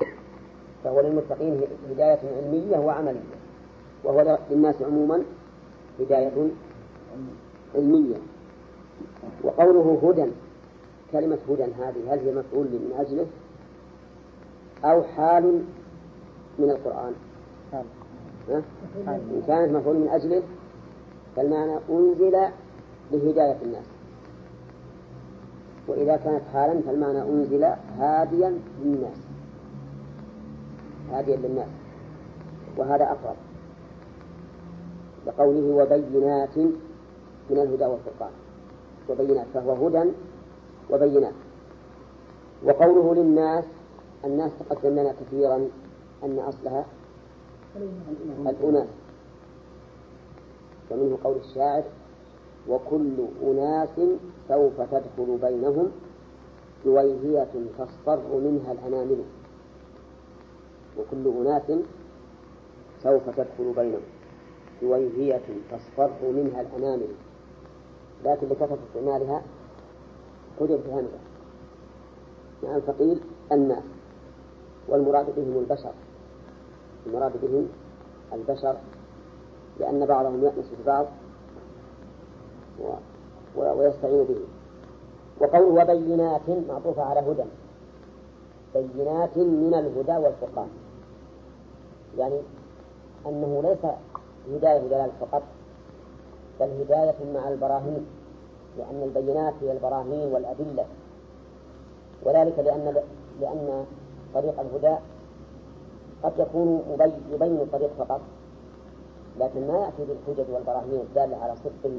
A: فهو للمتقين هداية علمية وعملية. وهو للناس عموما هداية علمية. وقوله هدى كلمة هدى هذه هل هي مفعول من أجله؟ أو حال من القرآن؟ إن كانت مفعول من أجله فالمعنى أنزل لهداية الناس. وإذا كانت حالا فالمعنى أنزل هاديا للناس. هاديا للناس. وهذا أقرب. لقوله وبينات من الهدى والفرقان. وبينات فهو هدى وبينات. وقوله للناس الناس تقدم لنا كثيرا أن أصلها الأناس. ومنه قول الشاعر وكل أناس سوف تدخل بينهم جويهية تصفر منها الأنامل. وكل أناس سوف تدخل بينهم جويهية تصفر منها الأنامل. لكن لكثرة استعمالها قدر في همزة نعم فقيل الناس والمراد بهم البشر. المراد بهم البشر لأن بعضهم يأنس ببعض. ويستعين به. وقوله وبينات معطوفة على هدى. بينات من الهدى والفرقان. يعني أنه ليس هداية دلالة فقط بل هداية مع البراهين لأن البينات هي البراهين والأدلة. وذلك لأن لأن طريق الهدى قد يكون يبين الطريق فقط لكن ما يأتي بالحجج والبراهين الدالة على صدق.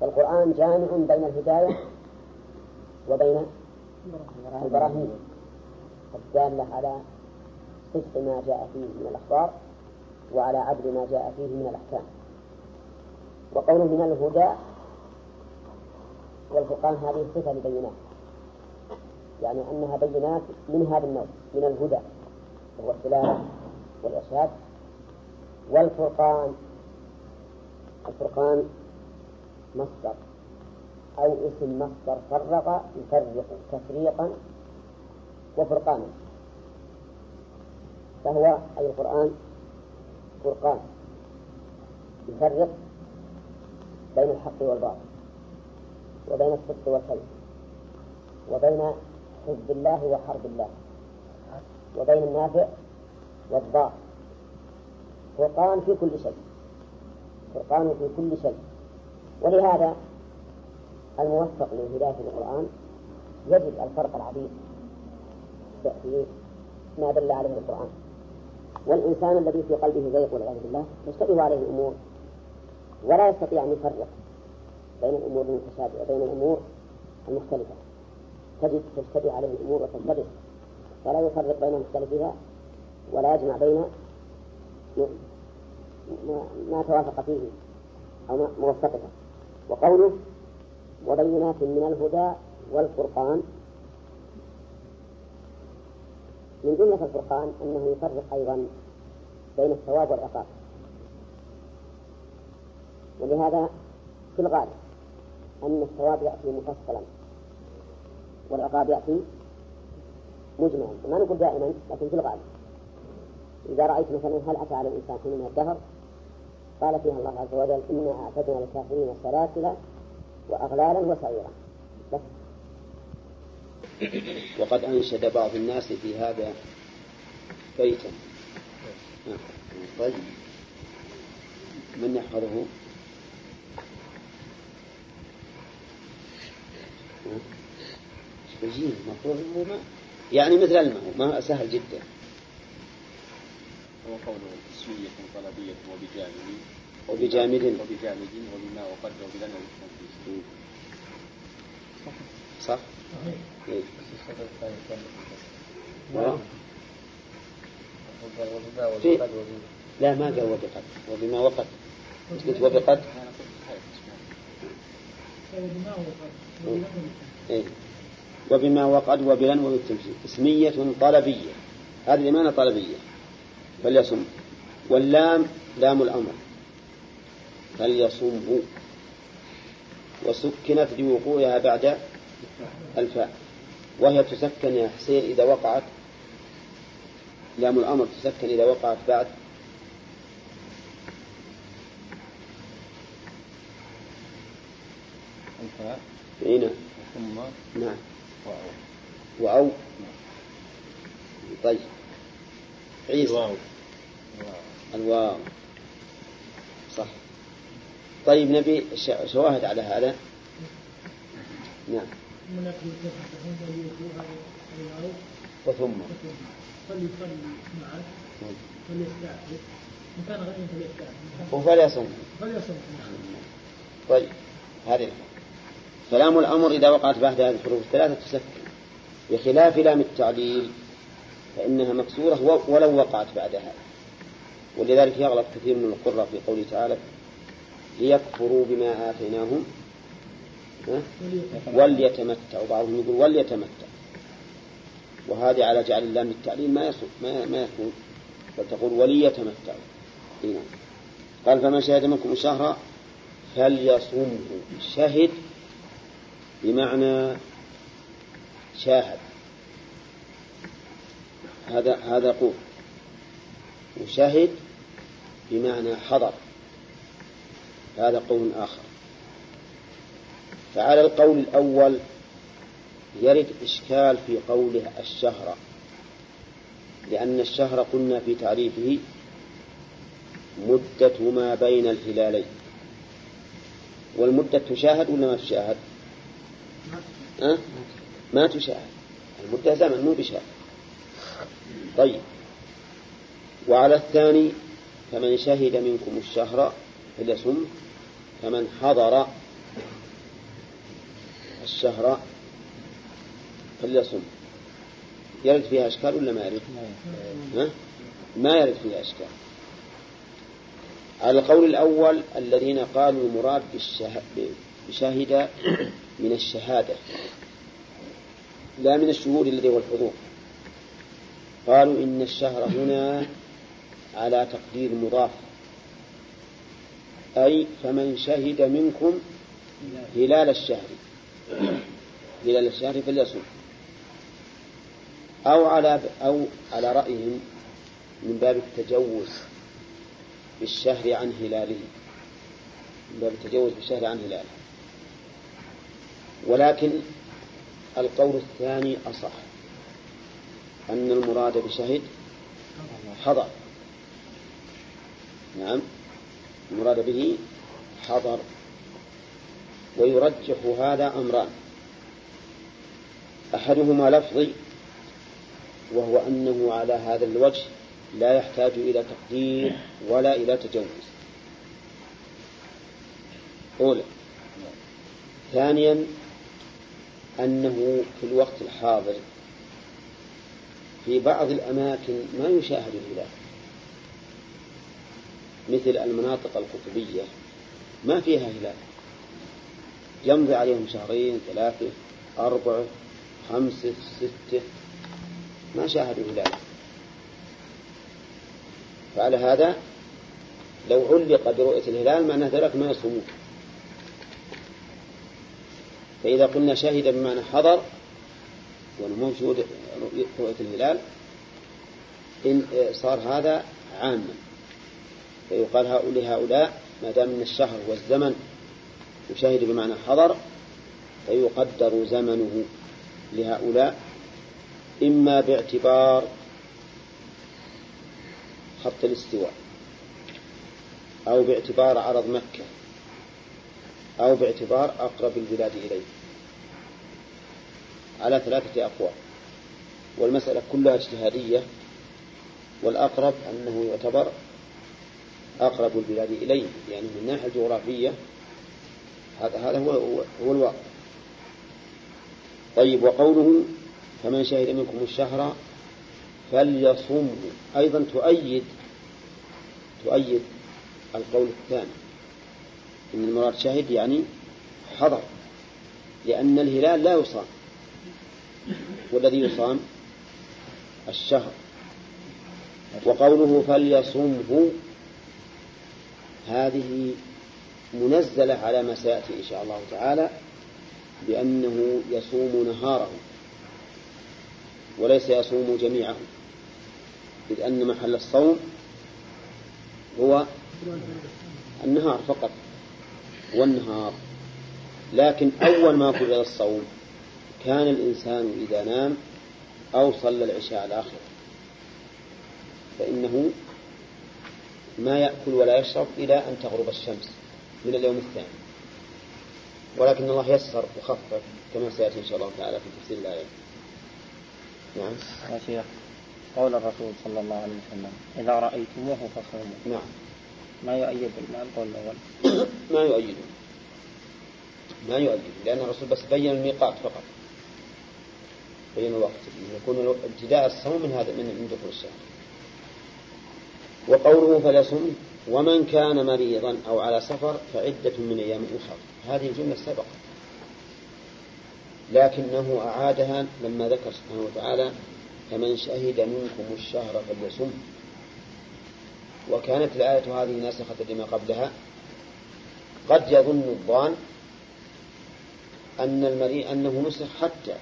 A: فالقرآن جامع بين الهداية وبين البراهين. الدالة على صدق ما جاء فيه من الأخبار وعلى عدل ما جاء فيه من الأحكام. وقوله من الهدى والفرقان هذه صفة لبينات
E: يعني أنها بينات من هذا النوع من الهدى وهو الدلالة والإرشاد والفرقان. الفرقان مصدر أو اسم مصدر فرق يفرق تفريقا وفرقانا. فهو أي القرآن فرقان يفرق بين الحق والباطل وبين الصدق والكذب وبين حزب الله وحرب الله وبين النافع والضار. فرقان في كل شيء فرقان في كل شيء. ولهذا الموفق لهداية القرآن يجد الفرق العظيم في ما دل عليه القرآن. والإنسان الذي في قلبه زيغ والعياذ بالله تشتبه عليه الأمور. ولا يستطيع أن يفرق بين الأمور المتشابهة وبين الأمور المختلفة. تجد تشتبه عليه الأمور وتلتبس فلا يفرق بين مختلفها ولا يجمع بين ما توافق فيه أو موفقه وقوله وبينات من الهدى والفرقان. من جملة الفرقان أنه يفرق أيضا بين الثواب والعقاب. ولهذا في الغالب أن الثواب يأتي مفصلا والعقاب يأتي مجمعا ما نقول دائما لكن في الغالب. إذا رأيت مثلا هل أتى على الإنسان حين من الدهر؟ قال فيها الله عز وجل إنا أعتدنا للكافرين سلاسل وأغلالا وسعيرا. بس.
A: وقد أنشد بعض الناس في هذا بيتا. طيب. من يحفظه؟ المفروض يعني مثل الماء ما سهل جدا.
F: هو قوله تسمية طلبية وبجامد
A: وبجامد
F: وبجامد وبما وقد وبلن وبالتنفيذ
A: صح؟ إيه. لا ما قال وبقد. وبما وقد. قلت وبقد. وبما وقد وبلن وبالتمثيل. اسمية طلبية. هذه لمانة طلبية؟ فليصم. واللام لام الأمر. فليصمه وسكنت لوقوعها بعد الفاء. وهي تسكن يا حسين إذا وقعت. لام الأمر تسكن إذا وقعت بعد
F: الفاء
A: هنا
F: ثم؟
A: نعم.
F: واو.
A: وأو. طيب. عيسى.
F: الواو.
A: الواو. صح. طيب نبي ش- شواهد على هذا. نعم. وثم.
G: فليصلي معك فليستعفف. إن كان غنيا فليستعفف.
A: وفليصم.
G: فليصم.
A: طيب هذه. كلام الأمر إذا وقعت بعد هذه الحروف الثلاثة تسكن. بخلاف لام التعليل فإنها مكسورة ولو وقعت بعد هذا ولذلك يغلط كثير من القراء في قوله تعالى ليكفروا بما آتيناهم؟ وليتمتعوا. بعضهم يقول وليتمتع وهذه على جعل اللام التعليل ما يصح ما ما يكون. بل تقول وليتمتعوا. إيه. قال فمن شهد منكم الشهر فليصومه شهد بمعنى شاهد. هذا هذا قول. وشهد بمعنى حضر. هذا قول آخر. فعلى القول الأول يرد إشكال في قوله الشهر. لأن الشهر قلنا في تعريفه مدة ما بين الهلالين. والمدة تشاهد ولا ما تشاهد؟ أه؟ ما تشاهد المدة زمن مو بشهر طيب. وعلى الثاني فمن شهد منكم الشهر فليصم. فمن حضر الشهر فليصم. يرد فيها أشكال ولا ما يرد؟ ها؟ ما يرد فيها أشكال. على القول الأول الذين قالوا المراد بشهد من الشهادة لا من الشهود الذي هو الحضور. قالوا إن الشهر هنا على تقدير مضاف. أي فمن شهد منكم هلال الشهر هلال الشهر فليصوم. أو على أو على رأيهم من باب التجوز بالشهر عن هلاله. من باب التجوز بالشهر عن هلاله. ولكن القول الثاني أصح أن المراد بشهد حضر. نعم المراد به حضر. ويرجح هذا أمران. أحدهما لفظي وهو أنه على هذا الوجه لا يحتاج إلى تقدير ولا إلى تجوز. أولا ثانيا أنه في الوقت الحاضر في بعض الأماكن ما يشاهد الهلال. مثل المناطق القطبية ما فيها هلال. يمضي عليهم شهرين ثلاثة أربعة خمسة ستة. ما شاهدوا هلالا فعلى هذا لو علق برؤية الهلال معناه ذلك ما يصومون. فإذا قلنا شهد بمعنى حضر وموجود رؤية الهلال إن صار هذا عاما. فيقال هؤلاء هؤلاء ما دام من الشهر والزمن يشاهد بمعنى حضر فيقدر زمنه لهؤلاء إما باعتبار خط الاستواء أو باعتبار عرض مكة. أو باعتبار أقرب البلاد إليه. على ثلاثة أقوال. والمسألة كلها اجتهادية. والأقرب أنه يعتبر أقرب البلاد إليه. يعني من الناحية الجغرافية هذا هذا هو هو الواقع. طيب وقوله فمن شهد منكم الشهر فليصمه أيضا تؤيد تؤيد القول الثاني. إن المراد شهد يعني حضر لأن الهلال لا يصام. والذي يصام الشهر. وقوله فليصمه هذه منزلة على ما سيأتي إن شاء الله تعالى بأنه يصوم نهاره وليس يصوم جميعه إذ أن محل الصوم هو النهار فقط. والنهار. لكن أول ما فرض الصوم كان الإنسان إذا نام أو صلى العشاء الآخر فإنه ما يأكل ولا يشرب إلى أن تغرب الشمس من اليوم الثاني. ولكن الله يسر وخفف كما سيأتي إن شاء الله تعالى في تفسير الآية. نعم.
D: يا شيخ قول الرسول صلى الله عليه وسلم إذا رأيتموه فصوموا.
A: نعم.
D: ما يؤيد القول الأول.
A: ما يؤيده ما يؤيده لأن الرسول بس بين الميقات فقط. بين الوقت. يكون ابتداء الصوم من هذا من من دخول الشهر وقوله فليصم ومن كان مريضا أو على سفر فعدة من أيام أخرى. هذه الجملة سبقت لكنه أعادها لما ذكر سبحانه وتعالى فمن شهد منكم الشهر فليصم وكانت الآية هذه ناسخة لما قبلها. قد يظن الظان أن المريء أنه نسخ حتى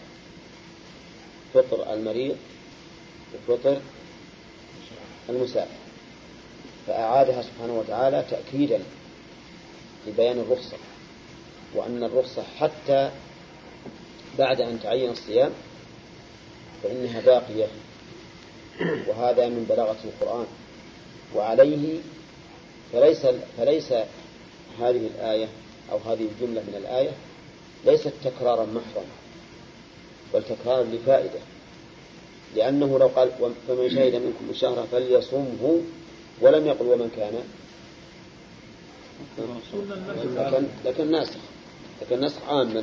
A: فطر المريض وفطر المسافر فأعادها سبحانه وتعالى تأكيدا لبيان الرخصة وأن الرخصة حتى بعد أن تعين الصيام فإنها باقية وهذا من بلاغة القرآن. وعليه فليس فليس هذه الآية أو هذه الجملة من الآية ليست تكرارا محضا بل تكرارا لفائدة. لأنه لو قال فمن شهد منكم الشهر فليصمه ولم يقل ومن كان. لكن لكن ناسخ. لكن نسخ عاما.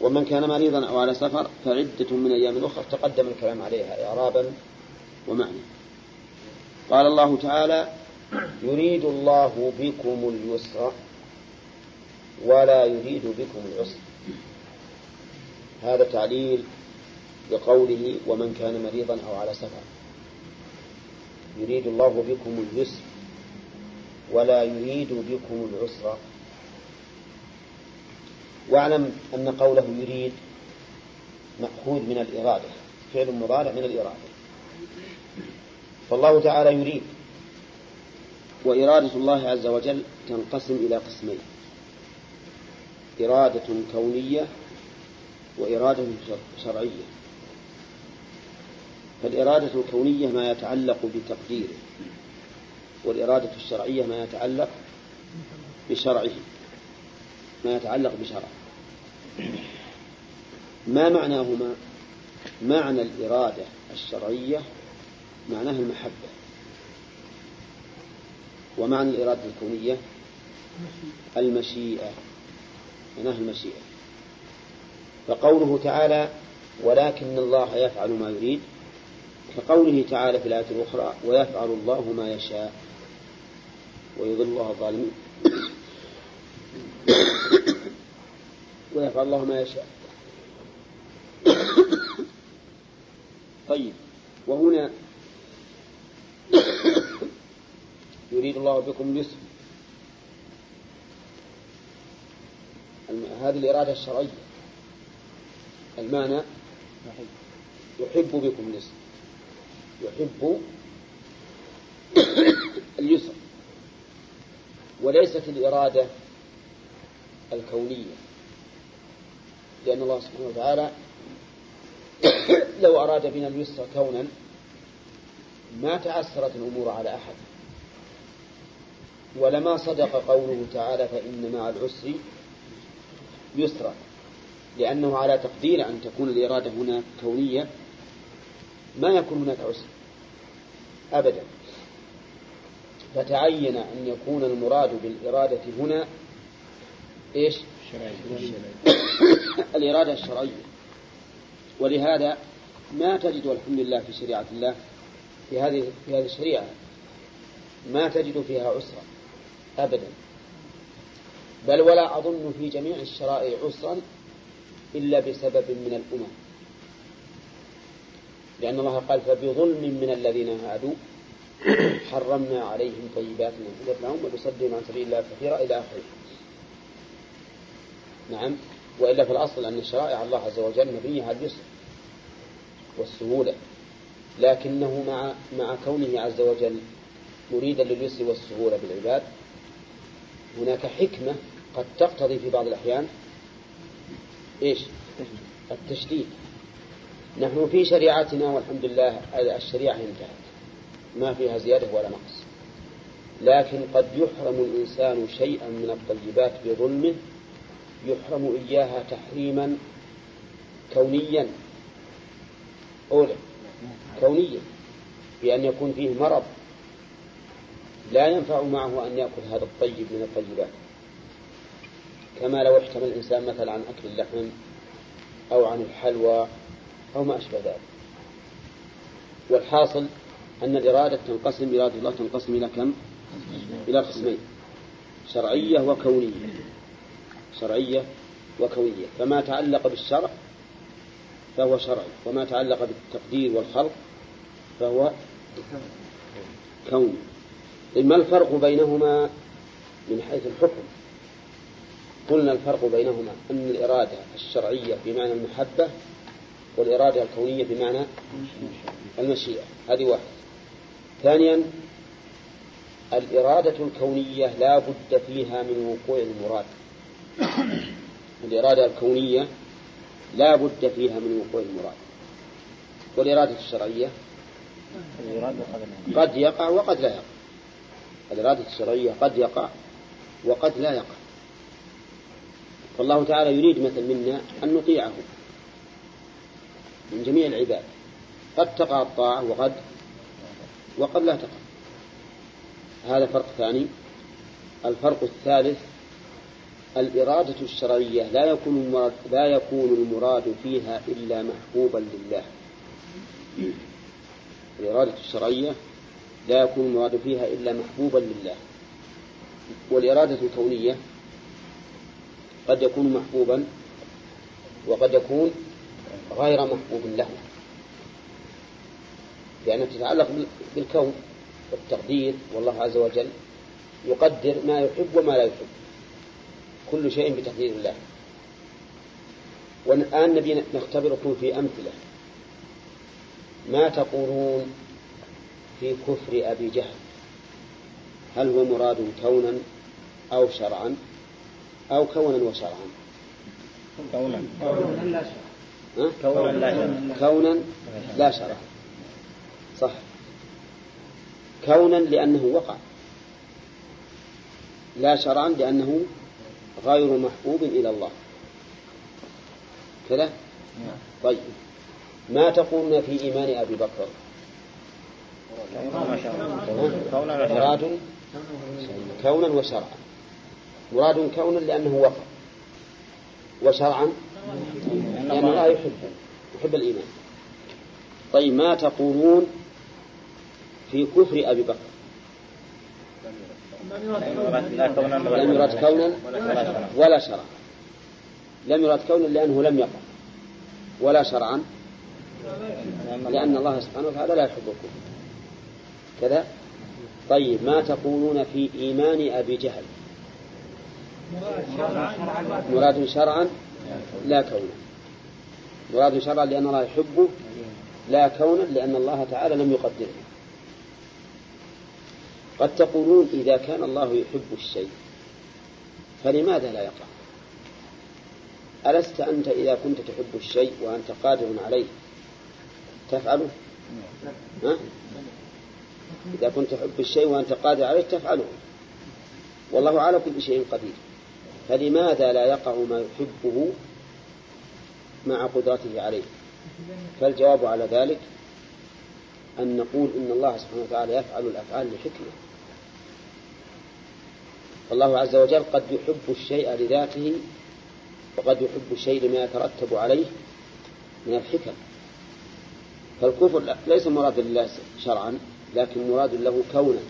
A: ومن كان مريضا أو على سفر فعدة من أيام أخرى تقدم الكلام عليها إعرابا ومعنى. قال الله تعالى يريد الله بكم اليسر ولا يريد بكم العسر. هذا تعليل بقوله ومن كان مريضا أو على سفر. يريد الله بكم اليسر ولا يريد بكم العسر. واعلم أن قوله يريد مأخوذ من الإرادة فعل مضارع من الإرادة. فالله تعالى يريد وإرادة الله عز وجل تنقسم إلى قسمين. إرادة كونية وإرادة شرعية. فالإرادة الكونية ما يتعلق بتقديره والإرادة الشرعية ما يتعلق بشرعه ما يتعلق بشرعه. ما معناهما؟ معنى الإرادة الشرعية معناها المحبة. ومعنى الإرادة الكونية؟ المشيئة. معناها المشيئة. فقوله تعالى ولكن الله يفعل ما يريد كقوله تعالى في الآية الأخرى ويفعل الله ما يشاء ويضل الله الظالمين ويفعل الله ما يشاء. طيب. وهنا يريد الله بكم اليسر. هذه الإرادة الشرعية. المعنى يحب بكم اليسر. يحب اليسر. وليست الإرادة الكونية. لأن الله سبحانه وتعالى لو أراد بنا اليسر كونا ما تعسرت الأمور على أحد. ولما صدق قوله تعالى فإن مع العسر يسرا لأنه على تقدير أن تكون الإرادة هنا كونية ما يكون هناك عسر أبدا. فتعين أن يكون المراد بالإرادة هنا إيش؟ الإرادة الشرعية. ولهذا ما تجد الحمد لله في شريعة الله في هذه في هذه الشريعة ما تجد فيها عسرا أبدا. بل ولا أظن في جميع الشرائع عسرا إلا بسبب من الأمم. لأن الله قال فبظلم من الذين هادوا حرمنا عليهم طيبات من لهم وبصدهم عن سبيل الله كثيرا إلى آخره. نعم. وإلا في الأصل أن شرائع الله عز وجل مبنية على اليسر والسهولة. لكنه مع مع كونه عز وجل مريدا لليسر والسهولة بالعباد. هناك حكمة قد تقتضي في بعض الأحيان إيش؟ التشديد. نحن في شريعتنا والحمد لله الشريعة انتهت. ما فيها زيادة ولا نقص. لكن قد يحرم الإنسان شيئا من الطيبات بظلمه يحرم إياها تحريما كونيا. أولا كونيا بأن يكون فيه مرض لا ينفع معه أن يأكل هذا الطيب من الطيبات. كما لو احتمل الإنسان مثلا عن أكل اللحم أو عن الحلوى أو ما أشبه ذلك. والحاصل أن الإرادة تنقسم إرادة الله تنقسم إلى كم؟ إلى قسمين شرعية وكونية. شرعية وكونية. فما تعلق بالشرع فهو شرعي. وما تعلق بالتقدير والخلق فهو كوني ما الفرق بينهما من حيث الحكم؟ قلنا الفرق بينهما أن الإرادة الشرعية بمعنى المحبة والإرادة الكونية بمعنى المشيئة. هذه واحدة. ثانيا الإرادة الكونية لا بد فيها من وقوع المراد. الإرادة الكونية لا بد فيها من وقوع المراد. والإرادة الشرعية. قد يقع وقد لا يقع. الإرادة الشرعية قد يقع وقد لا يقع. فالله تعالى يريد مثل منا أن نطيعه من جميع العباد. قد تقع الطاعة وقد وقد لا تقع. هذا فرق ثاني. الفرق الثالث الإرادة الشرعية لا يكون لا يكون المراد فيها إلا محبوبا لله. الإرادة الشرعية لا يكون المراد فيها إلا محبوبا لله. والإرادة الكونية قد يكون محبوبا وقد يكون غير محبوب له. لأنها تتعلق بال- بالكون والتقدير والله عز وجل يقدر ما يحب وما لا يحب. كل شيء بتقدير الله. والآن نبي نختبركم في أمثلة. ما تقولون في كفر أبي جهل؟ هل هو مراد كونا أو شرعا؟ أو كونا وشرعا؟
D: كونا.
A: ها؟
D: كونا. لا شرعا.
A: كونا لا شرعا صح. كونا لأنه وقع. لا شرعا لأنه غير محبوب إلى الله. كذا؟ طيب. ما تقولون في إيمان أبي بكر. مراد؟ كونا وشرعا. مراد كونا لأنه وقع وشرعا؟ لأنه لا يحب. يحب الإيمان. طيب ما تقولون في كفر أبي بكر؟ لم يرد كونا
D: ولا شرعا.
A: لم يرد كونا لأنه لم يقع. ولا شرعا. لأن الله سبحانه وتعالى لا يحب الكفر. كذا. طيب ما تقولون في إيمان أبي جهل؟ مراد شرعا لا كونا مراد شرعا لأن الله يحبه لا كونا لأن الله تعالى لم يقدره. قد تقولون إذا كان الله يحب الشيء فلماذا لا يقع؟ ألست أنت إذا كنت تحب الشيء وأنت قادر عليه تفعله؟ ها؟ إذا كنت تحب الشيء وأنت قادر عليه تفعله. والله على كل شيء قدير. فلماذا لا يقع ما يحبه مع قدرته عليه؟ فالجواب على ذلك أن نقول إن الله سبحانه وتعالى يفعل الأفعال لحكمة. فالله عز وجل قد يحب الشيء لذاته وقد يحب الشيء لما يترتب عليه من الحكم. فالكفر ليس مراد لله شرعا لكن مراد له كونا.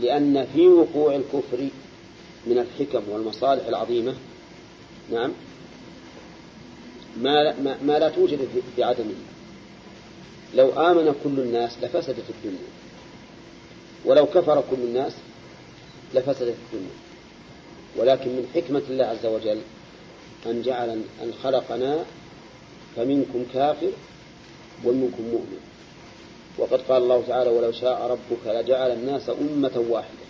A: لأن في وقوع الكفر من الحكم والمصالح العظيمة نعم ما, ما, ما لا توجد في عدمه. لو آمن كل الناس لفسدت الدنيا. ولو كفر كل الناس لفسدت الدنيا. ولكن من حكمة الله عز وجل أن جعل أن خلقنا فمنكم كافر ومنكم مؤمن. وقد قال الله تعالى ولو شاء ربك لجعل الناس أمة واحدة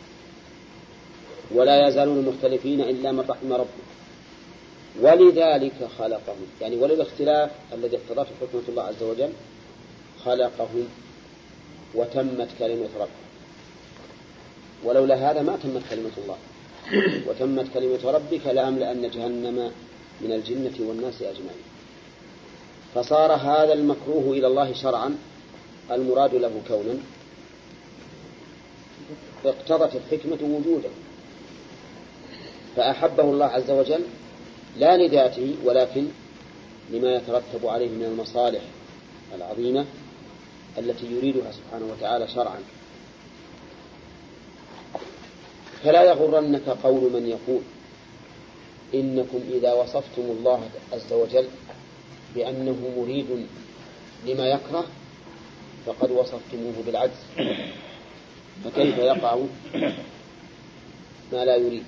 A: ولا يزالون مختلفين إلا من رحم ربك. ولذلك خلقهم. يعني وللاختلاف الذي اقتضته حكمة الله عز وجل خلقهم وتمت كلمة ربك ولولا هذا ما تمت كلمة الله. وتمت كلمة ربك لأملأن جهنم من الجنة والناس أجمعين. فصار هذا المكروه إلى الله شرعا المراد له كونا اقتضت الحكمة وجوده. فأحبه الله عز وجل لا لذاته ولكن لما يترتب عليه من المصالح العظيمة التي يريدها سبحانه وتعالى شرعا. فلا يغرنك قول من يقول إنكم إذا وصفتم الله عز وجل بأنه مريد لما يكره فقد وصفتموه بالعجز. فكيف يقع ما لا يريد؟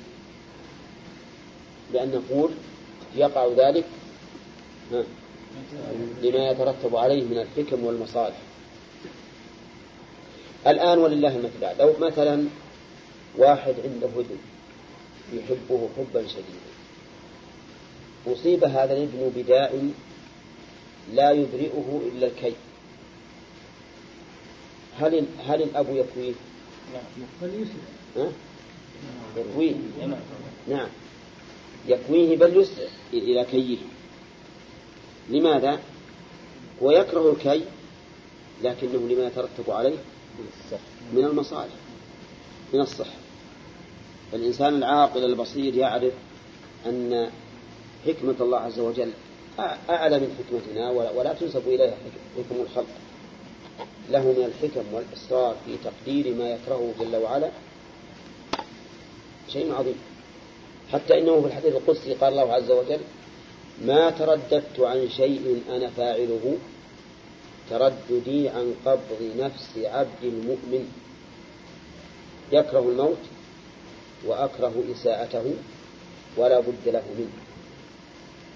A: بأن نقول يقع ذلك لما يترتب عليه من الحكم والمصالح. الآن ولله المثل. لو مثلا واحد عنده ابن يحبه حبا شديدا. أصيب هذا الابن بداء لا يبرئه إلا الكي. هل هل الأب يكويه؟
G: فليسلم
A: ها؟ يكويه. نعم. يكويه بل يسرع إلى كيه. لماذا؟ هو يكره الكي لكنه لما يترتب عليه من المصالح من الصحة. فالإنسان العاقل البصير يعرف أن حكمة الله عز وجل أع- أعلى من حكمتنا ولا, تنسب إليها حكم الخلق. له من الحكم والإصرار في تقدير ما يكرهه جل وعلا شيء عظيم. حتى إنه في الحديث القدسي قال الله عز وجل ما ترددت عن شيء أنا فاعله ترددي عن قبض نفس عبد المؤمن. يكره الموت وأكره إساءته ولا بد له منه.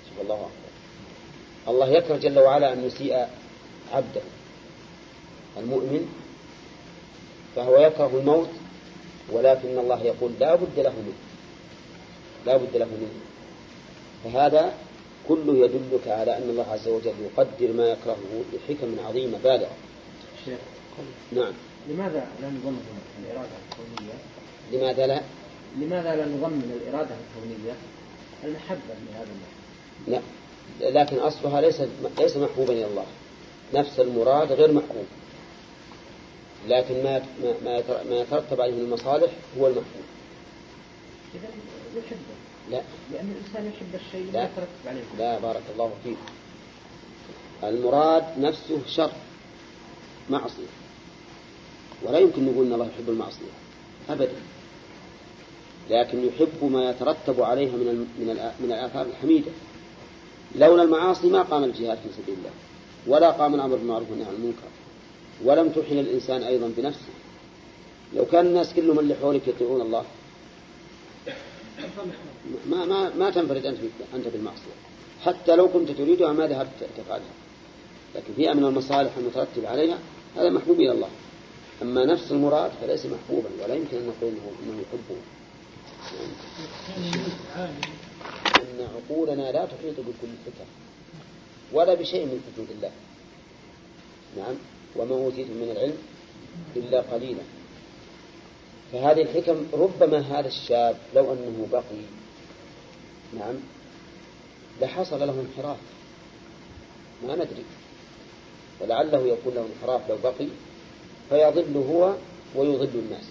A: سبحان الله أكبر الله يكره جل وعلا أن يسيء عبده. المؤمن فهو يكره الموت ولكن الله يقول لا بد له منه. لا بد له منه. فهذا كله يدلك على أن الله عز وجل يقدر ما يكرهه بحكم عظيمة بالغة
B: شيخ
A: نعم.
B: لماذا لا نضمن الإرادة الكونية؟
A: لماذا لا؟
B: لماذا لا نضمن الإرادة الكونية؟ المحبة لهذا المعنى؟
A: لا. لكن أصلها ليس ليس محبوبا إلى الله. نفس المراد غير محبوب. لكن ما ما ما يترتب عليه من المصالح هو المحبوب.
B: إذا يحبه
A: لا.
B: لأن الإنسان يحب الشيء
A: لا.
B: لا يترتب عليه.
A: لا بارك الله فيك. المراد نفسه شر معصية. ولا يمكن نقول أن الله يحب المعصية. أبدا. لكن يحب ما يترتب عليها من من من الآثار الحميدة. لولا المعاصي ما قام الجهاد في سبيل الله ولا قام الأمر بالمعروف والنهي عن المنكر ولم تحن الإنسان أيضا بنفسه. لو كان الناس كلهم اللي حولك يطيعون الله ما ما ما تنفرد أنت أنت بالمعصية. حتى لو كنت تريدها ما ذهبت تفعلها لكن فيها من المصالح المترتبة عليها هذا محبوب إلى الله. أما نفس المراد فليس محبوبا ولا يمكن أن نقول إنه يحبه. أن عقولنا لا تحيط بكل الفكر ولا بشيء من حدود الله. نعم وما أوتيتم من العلم إلا قليلا. فهذه الحكم ربما هذا الشاب لو أنه بقي نعم لحصل له انحراف. ما ندري. ولعله يكون له انحراف لو بقي فيضل هو ويضل الناس.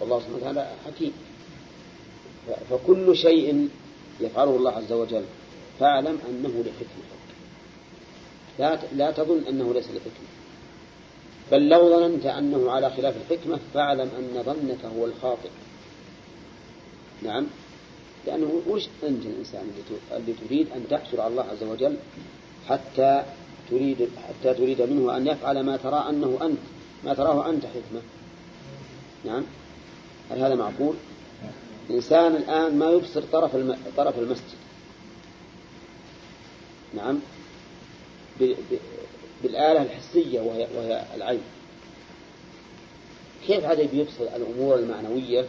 A: والله سبحانه وتعالى حكيم. فكل شيء يفعله الله عز وجل فاعلم أنه لحكمة. لا لا تظن أنه ليس لحكمة. بل لو ظننت أنه على خلاف الحكمة فاعلم أن ظنك هو الخاطئ. نعم. لأنه وش أنت الإنسان اللي تريد أن تحصل على الله عز وجل حتى تريد حتى تريد منه أن يفعل ما ترى أنه أنت ما تراه أنت حكمة؟ نعم. هل هذا معقول؟ الإنسان الآن ما يبصر طرف الم... طرف المسجد. نعم؟ ب... ب... بالآلة الحسية وهي... وهي العين. كيف عاد بيبصر الأمور المعنوية؟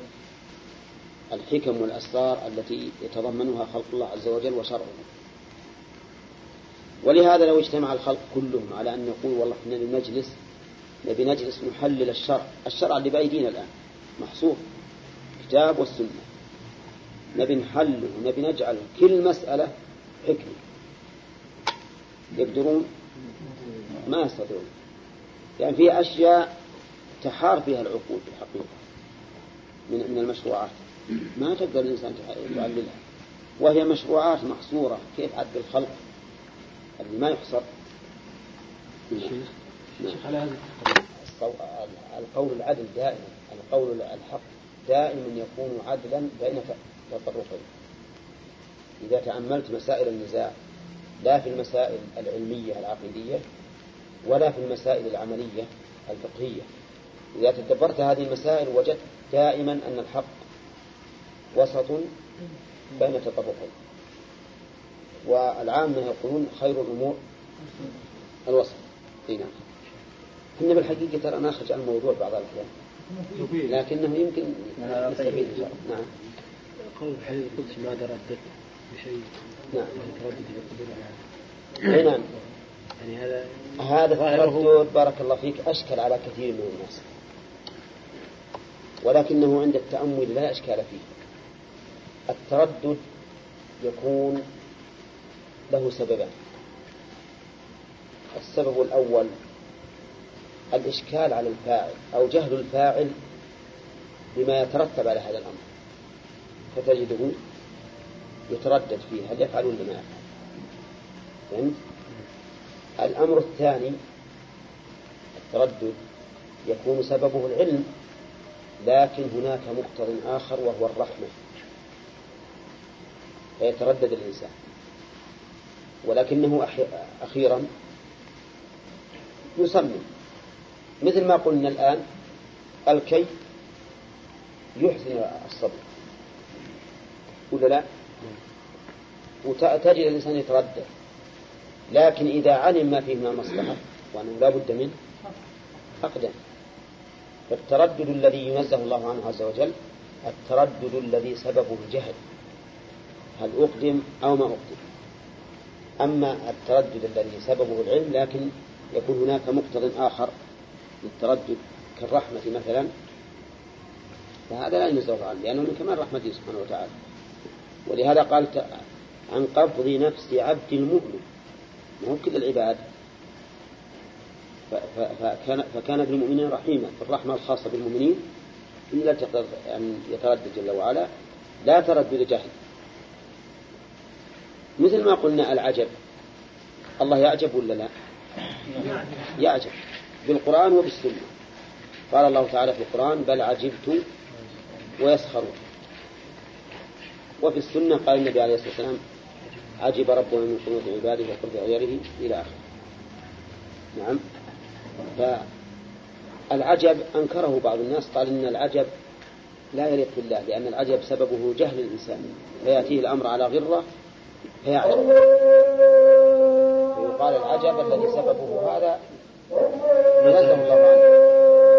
A: الحكم والأسرار التي يتضمنها خلق الله عز وجل وشرعه. ولهذا لو اجتمع الخلق كلهم على أن يقول والله إحنا نجلس نبي نجلس نحلل الشرع. الشرع اللي بأيدينا الآن. محصور. كتاب والسنة. نبي نحله نبي نجعل كل مسألة حكمة. يقدرون؟ ما يستطيعون. يعني في أشياء تحار فيها العقول في الحقيقة من من المشروعات. ما تقدر الإنسان يعللها وهي مشروعات محصورة. كيف عد الخلق؟ اللي ما يحصر. نعم. نعم.
B: على هذا
A: القول العدل دائما القول الحق دائما يكون عدلا بين تطرفين إذا تأملت مسائل النزاع لا في المسائل العلمية العقيدية ولا في المسائل العملية الفقهية. إذا تدبرت هذه المسائل وجدت دائما أن الحق وسط بين تطرفين. والعامة يقولون خير الأمور الوسط. إي نعم. إحنا بالحقيقة ترى ناخذ عن الموضوع بعض الأحيان. لكنه يمكن نستفيد إن شاء الله. نعم.
B: قول الحديث القدسي ما ترددت بشيء.
A: نعم.
B: تردد في
A: أي نعم.
B: يعني هذا
A: هذا التردد بارك الله فيك أشكل على كثير من الناس. ولكنه عند التأمل لا إشكال فيه. التردد يكون له سببان السبب الأول الإشكال على الفاعل أو جهل الفاعل بما يترتب على هذا الأمر. فتجده يتردد فيه هل يفعل ولا ما يفعل؟ فهمت؟ الأمر الثاني التردد يكون سببه العلم لكن هناك مقتضى آخر وهو الرحمة. فيتردد الإنسان. ولكنه أخيرا يصمم مثل ما قلنا الآن الكي يحسن الصبر. ولا لا؟ وتجد الإنسان يتردد. لكن إذا علم ما فيه من المصلحة وأنه لا بد منه أقدم فالتردد الذي ينزه الله عنه عز وجل التردد الذي سببه الجهل. هل أقدم أو ما أقدم؟ أما التردد الذي سببه العلم لكن يكون هناك مقتض آخر للتردد كالرحمة مثلا فهذا لا ينزه عنه لأنه من كمال رحمته سبحانه وتعالى. ولهذا قال عن قبض نفس عبد المؤمن. ما هو كل العباد. فكان, فكان بالمؤمنين رحيما. الرحمة الخاصة بالمؤمنين لا تقدر أن يتردد جل وعلا لا تردد جهل. مثل ما قلنا العجب. الله يعجب ولا لا؟ يعجب. بالقرآن وبالسنة. قال الله تعالى في القرآن بل عجبت ويسخرون. وفي السنة قال النبي عليه الصلاة والسلام عجب ربنا من قنوت عباده وقرب غيره إلى آخره. نعم. فالعجب أنكره بعض الناس قال إن العجب لا يليق بالله لأن العجب سببه جهل الإنسان فيأتيه الأمر على غرة فيعجب. فيقال العجب الذي سببه هذا نزه الله عنه.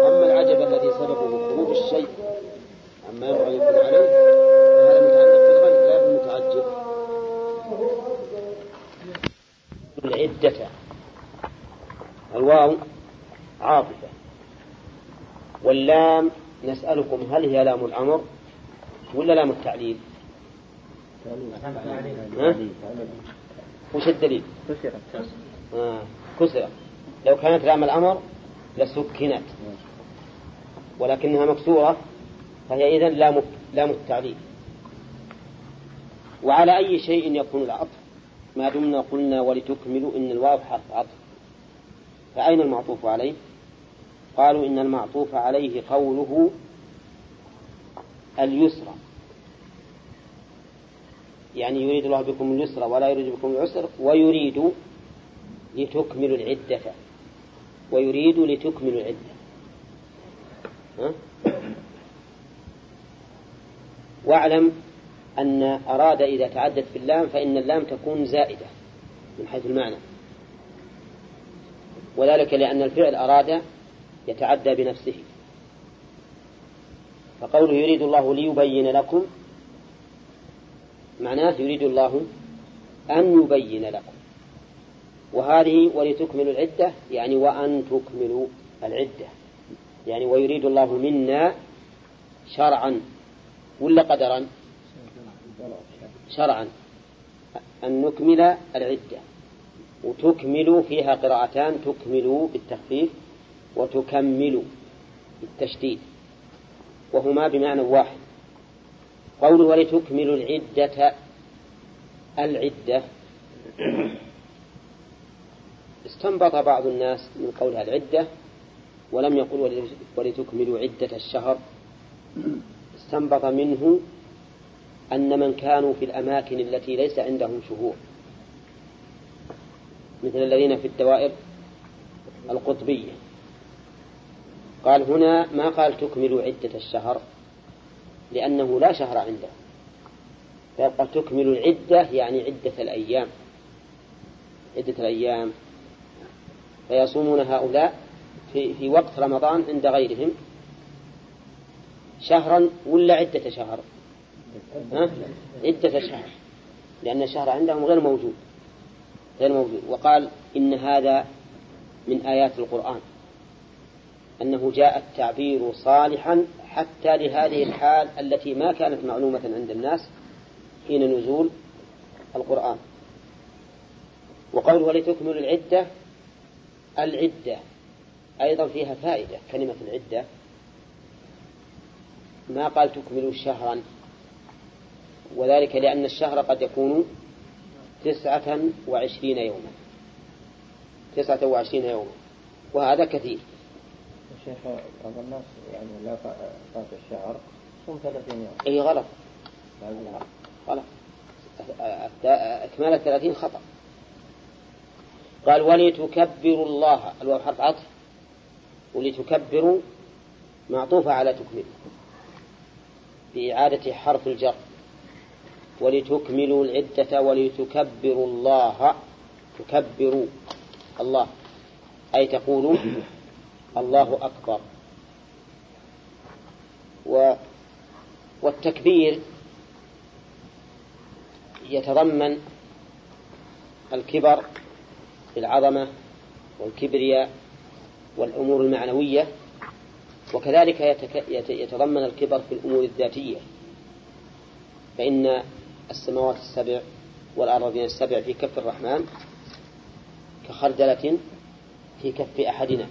A: أما العجب الذي سببه خروج الشيء عما ينبغي يكون عليه فهذا متعلق بالغيب لا بالمتعجب العدة. الواو عاطفة. واللام نسألكم هل هي لام الأمر ولا لام التعليل؟ وش الدليل؟ آه. كسرت لو كانت لام الأمر لسكنت. ولكنها مكسورة فهي إذن لام لام التعليل. وعلى أي شيء يكون العطف؟ ما دمنا قلنا ولتكملوا إن الواو حرف عطف. فأين المعطوف عليه؟ قالوا إن المعطوف عليه قوله اليسرى. يعني يريد الله بكم اليسر ولا يريد بكم العسر ويريد لتكملوا العدة. ويريد لتكملوا العدة. ها؟ واعلم أن أراد إذا تعدت في اللام فإن اللام تكون زائدة من حيث المعنى. وذلك لأن الفعل أراد يتعدى بنفسه. فقوله يريد الله ليبين لكم معناه يريد الله أن يبين لكم. وهذه ولتكملوا العدة يعني وأن تكملوا العدة. يعني ويريد الله منا شرعا ولا قدرا؟ شرعا. أن نكمل العدة. وتكملوا فيها قراءتان تكملوا بالتخفيف وتكملوا بالتشديد. وهما بمعنى واحد. قوله ولتكملوا العدة العدة. استنبط بعض الناس من قولها العدة ولم يقل ولتكملوا عدة الشهر. استنبط منه أن من كانوا في الأماكن التي ليس عندهم شهور. مثل الذين في الدوائر القطبية. قال هنا ما قال تكملوا عدة الشهر؟ لأنه لا شهر عنده. فيبقى تكمل العدة يعني عدة الأيام. عدة الأيام. فيصومون هؤلاء في, في وقت رمضان عند غيرهم. شهرا ولا عدة شهر؟ عدة شهر لأن الشهر عندهم غير موجود. غير موجود. وقال إن هذا من آيات القرآن. أنه جاء التعبير صالحا حتى لهذه الحال التي ما كانت معلومة عند الناس حين نزول القرآن. وقوله ولتكمل العدة العدة أيضا فيها فائدة كلمة العدة. ما قال تكملوا شهرا وذلك لأن الشهر قد يكون تسعة وعشرين يوما. تسعة وعشرين يوما. وهذا كثير.
D: شيخ بعض الناس يعني لا فات الشهر صوم 30 يوم.
A: إي غلط. غلط. إكمال الثلاثين خطأ. قال ولتكبروا الله. الواو حرف عطف. ولتكبروا معطوفة على تكمل بإعادة حرف الجر. ولتكملوا العدة ولتكبروا الله. تكبروا الله. أي تقولوا الله أكبر. و والتكبير يتضمن الكبر بالعظمة والكبرياء والأمور المعنوية وكذلك يتضمن الكبر في الأمور الذاتية. فإن السماوات السبع والأراضين السبع في كف الرحمن كخردلة في كف أحدنا.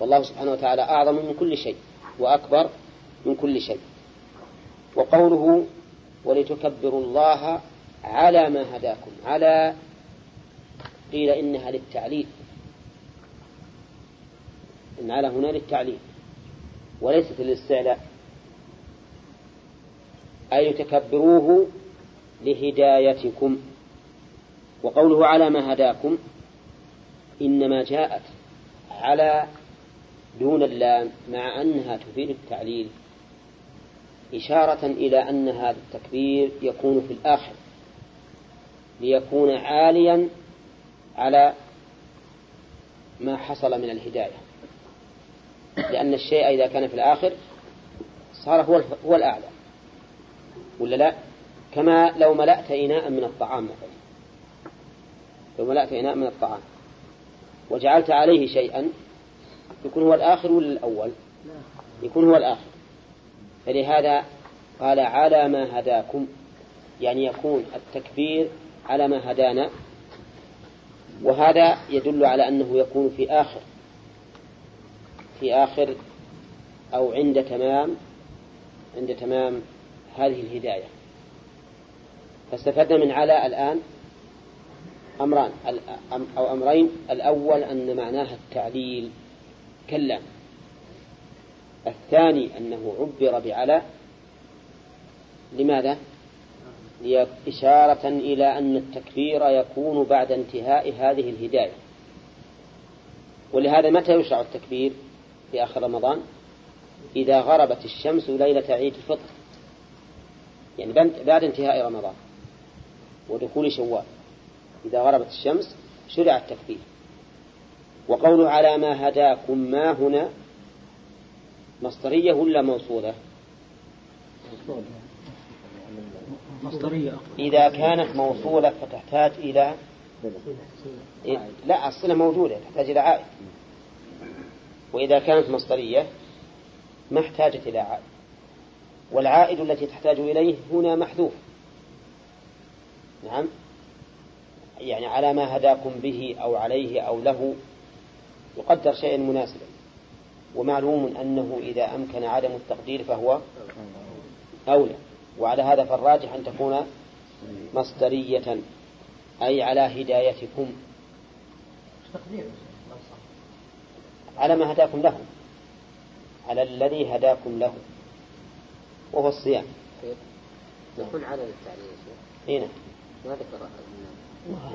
A: والله سبحانه وتعالى أعظم من كل شيء وأكبر من كل شيء. وقوله ولتكبروا الله على ما هداكم على قيل إنها للتعليل. إن على هنا للتعليل وليست للاستعلاء. أي لتكبروه لهدايتكم. وقوله على ما هداكم إنما جاءت على دون اللام مع أنها تفيد التعليل إشارة إلى أن هذا التكبير يكون في الآخر ليكون عاليا على ما حصل من الهداية. لأن الشيء إذا كان في الآخر صار هو الأعلى. ولا لا؟ كما لو ملأت إناء من الطعام مثلا. لو ملأت إناء من الطعام. وجعلت عليه شيئا يكون هو الآخر ولا الأول؟ يكون هو الآخر. فلهذا قال على ما هداكم يعني يكون التكبير على ما هدانا. وهذا يدل على أنه يكون في آخر في آخر أو عند تمام عند تمام هذه الهداية. فاستفدنا من على الآن أمران أو أمرين. الأول أن معناها التعليل كلا. الثاني أنه عبر بعلى لماذا؟ إشارة إلى أن التكبير يكون بعد انتهاء هذه الهداية. ولهذا متى يشرع التكبير في آخر رمضان؟ إذا غربت الشمس ليلة عيد الفطر. يعني بعد انتهاء رمضان ودخول شوال. إذا غربت الشمس شرع التكبير وقوله على ما هداكم ما هنا؟ مصدرية ولا موصولة؟
B: مصدرية.
A: إذا كانت موصولة فتحتاج إلى لا الصلة موجودة تحتاج إلى عائد. وإذا كانت مصدرية ما احتاجت إلى عائد. والعائد التي تحتاج إليه هنا محذوف. نعم. يعني على ما هداكم به أو عليه أو له يقدر شيئا مناسبا. ومعلوم أنه إذا أمكن عدم التقدير فهو أولى. وعلى هذا فالراجح أن تكون مصدرية أي على هدايتكم. على ما هداكم له على الذي هداكم له. وهو الصيام.
E: يكون على التعليل
A: هنا
E: ما ذكر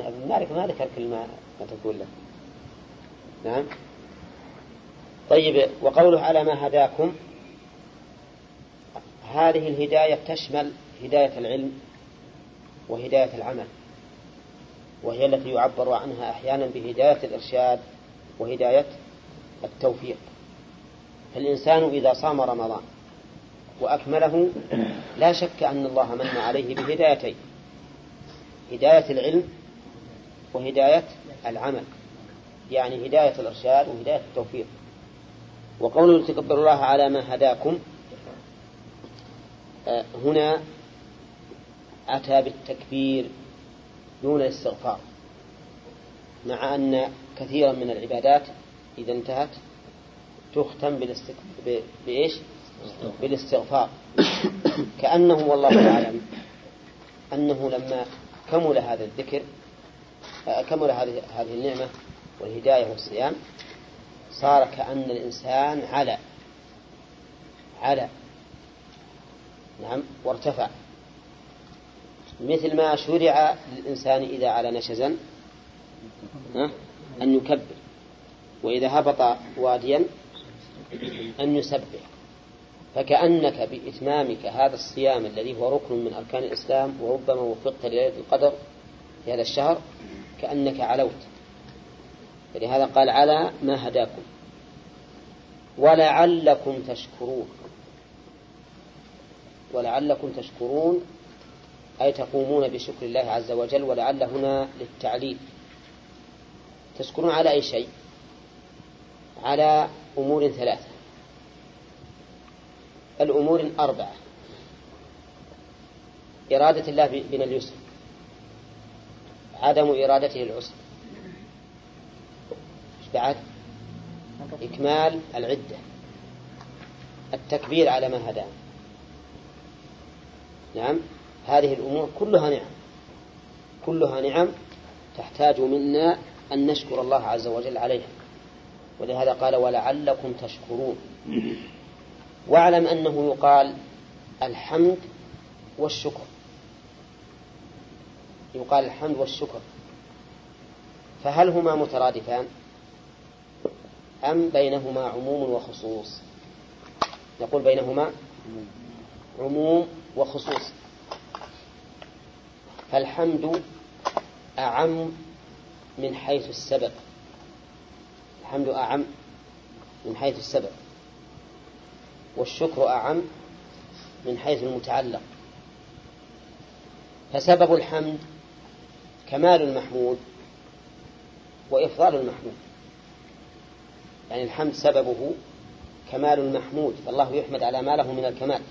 A: ابن مالك ما ذكر كل ما تقول له. نعم. طيب وقوله على ما هداكم. هذه الهداية تشمل هداية العلم وهداية العمل وهي التي يعبر عنها أحيانا بهداية الإرشاد وهداية التوفيق. فالإنسان إذا صام رمضان وأكمله لا شك أن الله من عليه بهدايتين هداية العلم وهداية العمل يعني هداية الإرشاد وهداية التوفيق وقوله تكبر الله على ما هداكم آه، هنا أتى بالتكبير دون الاستغفار مع أن كثيرا من العبادات إذا انتهت تختم بإيش؟ بالاستغفار. كأنه والله أعلم أنه لما كمل هذا الذكر آه، كمل هذه هذه النعمة والهداية والصيام صار كأن الإنسان على على نعم وارتفع. مثل ما شرع للإنسان إذا على نشزا؟ أن يكبر. وإذا هبط واديا أن يسبح. فكأنك بإتمامك هذا الصيام الذي هو ركن من أركان الإسلام وربما وفقت لليلة القدر في هذا الشهر كأنك علوت. فلهذا قال على ما هداكم. ولعلكم تشكرون. ولعلكم تشكرون أي تقومون بشكر الله عز وجل ولعل هنا للتعليل. تشكرون على أي شيء؟ على أمور ثلاثة. الأمور أربعة إرادة الله بنا اليسر. عدم إرادته العسر. بعد؟ إكمال العدة. التكبير على ما هدانا نعم؟ هذه الأمور كلها نعم. كلها نعم تحتاج منا أن نشكر الله عز وجل عليها. ولهذا قال ولعلكم تشكرون. واعلم أنه يقال الحمد والشكر. يقال الحمد والشكر. فهل هما مترادفان؟ أم بينهما عموم وخصوص؟ نقول بينهما عموم وخصوص. فالحمد أعم من حيث السبب. الحمد أعم من حيث السبب. والشكر أعم من حيث المتعلق. فسبب الحمد كمال المحمود وإفضال المحمود. يعني الحمد سببه كمال المحمود فالله يحمد على ما له من الكمال.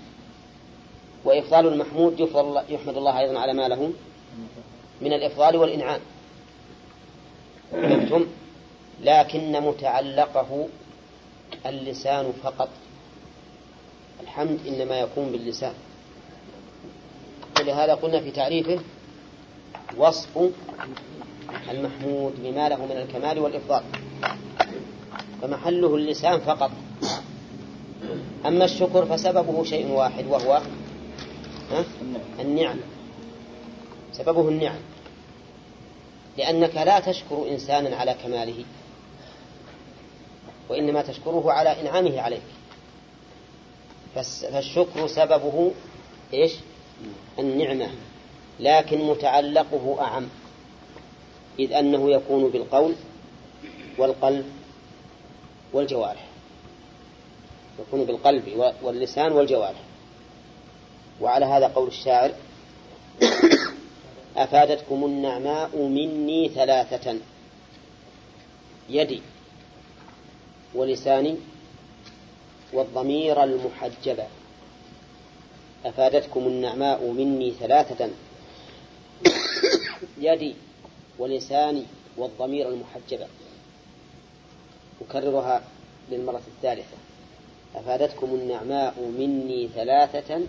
A: وإفضال المحمود يحمد الله أيضا على ما له من الإفضال والإنعام. لكن متعلقه اللسان فقط. الحمد إنما يكون باللسان. ولهذا قلنا في تعريفه وصف المحمود بما له من الكمال والإفضال. فمحله اللسان فقط. أما الشكر فسببه شيء واحد وهو النعم. سببه النعم. لأنك لا تشكر إنسانا على كماله وإنما تشكره على إنعامه عليك. فالشكر سببه إيش؟ النعمة. لكن متعلقه أعم. إذ أنه يكون بالقول والقلب والجوارح. يكون بالقلب واللسان والجوارح. وعلى هذا قول الشاعر أفادتكم النعماء مني ثلاثة. يدي ولساني والضمير المحجبة أفادتكم النعماء مني ثلاثة. يدي ولساني والضمير المحجبة أكررها للمرة الثالثة. أفادتكم النعماء مني ثلاثة.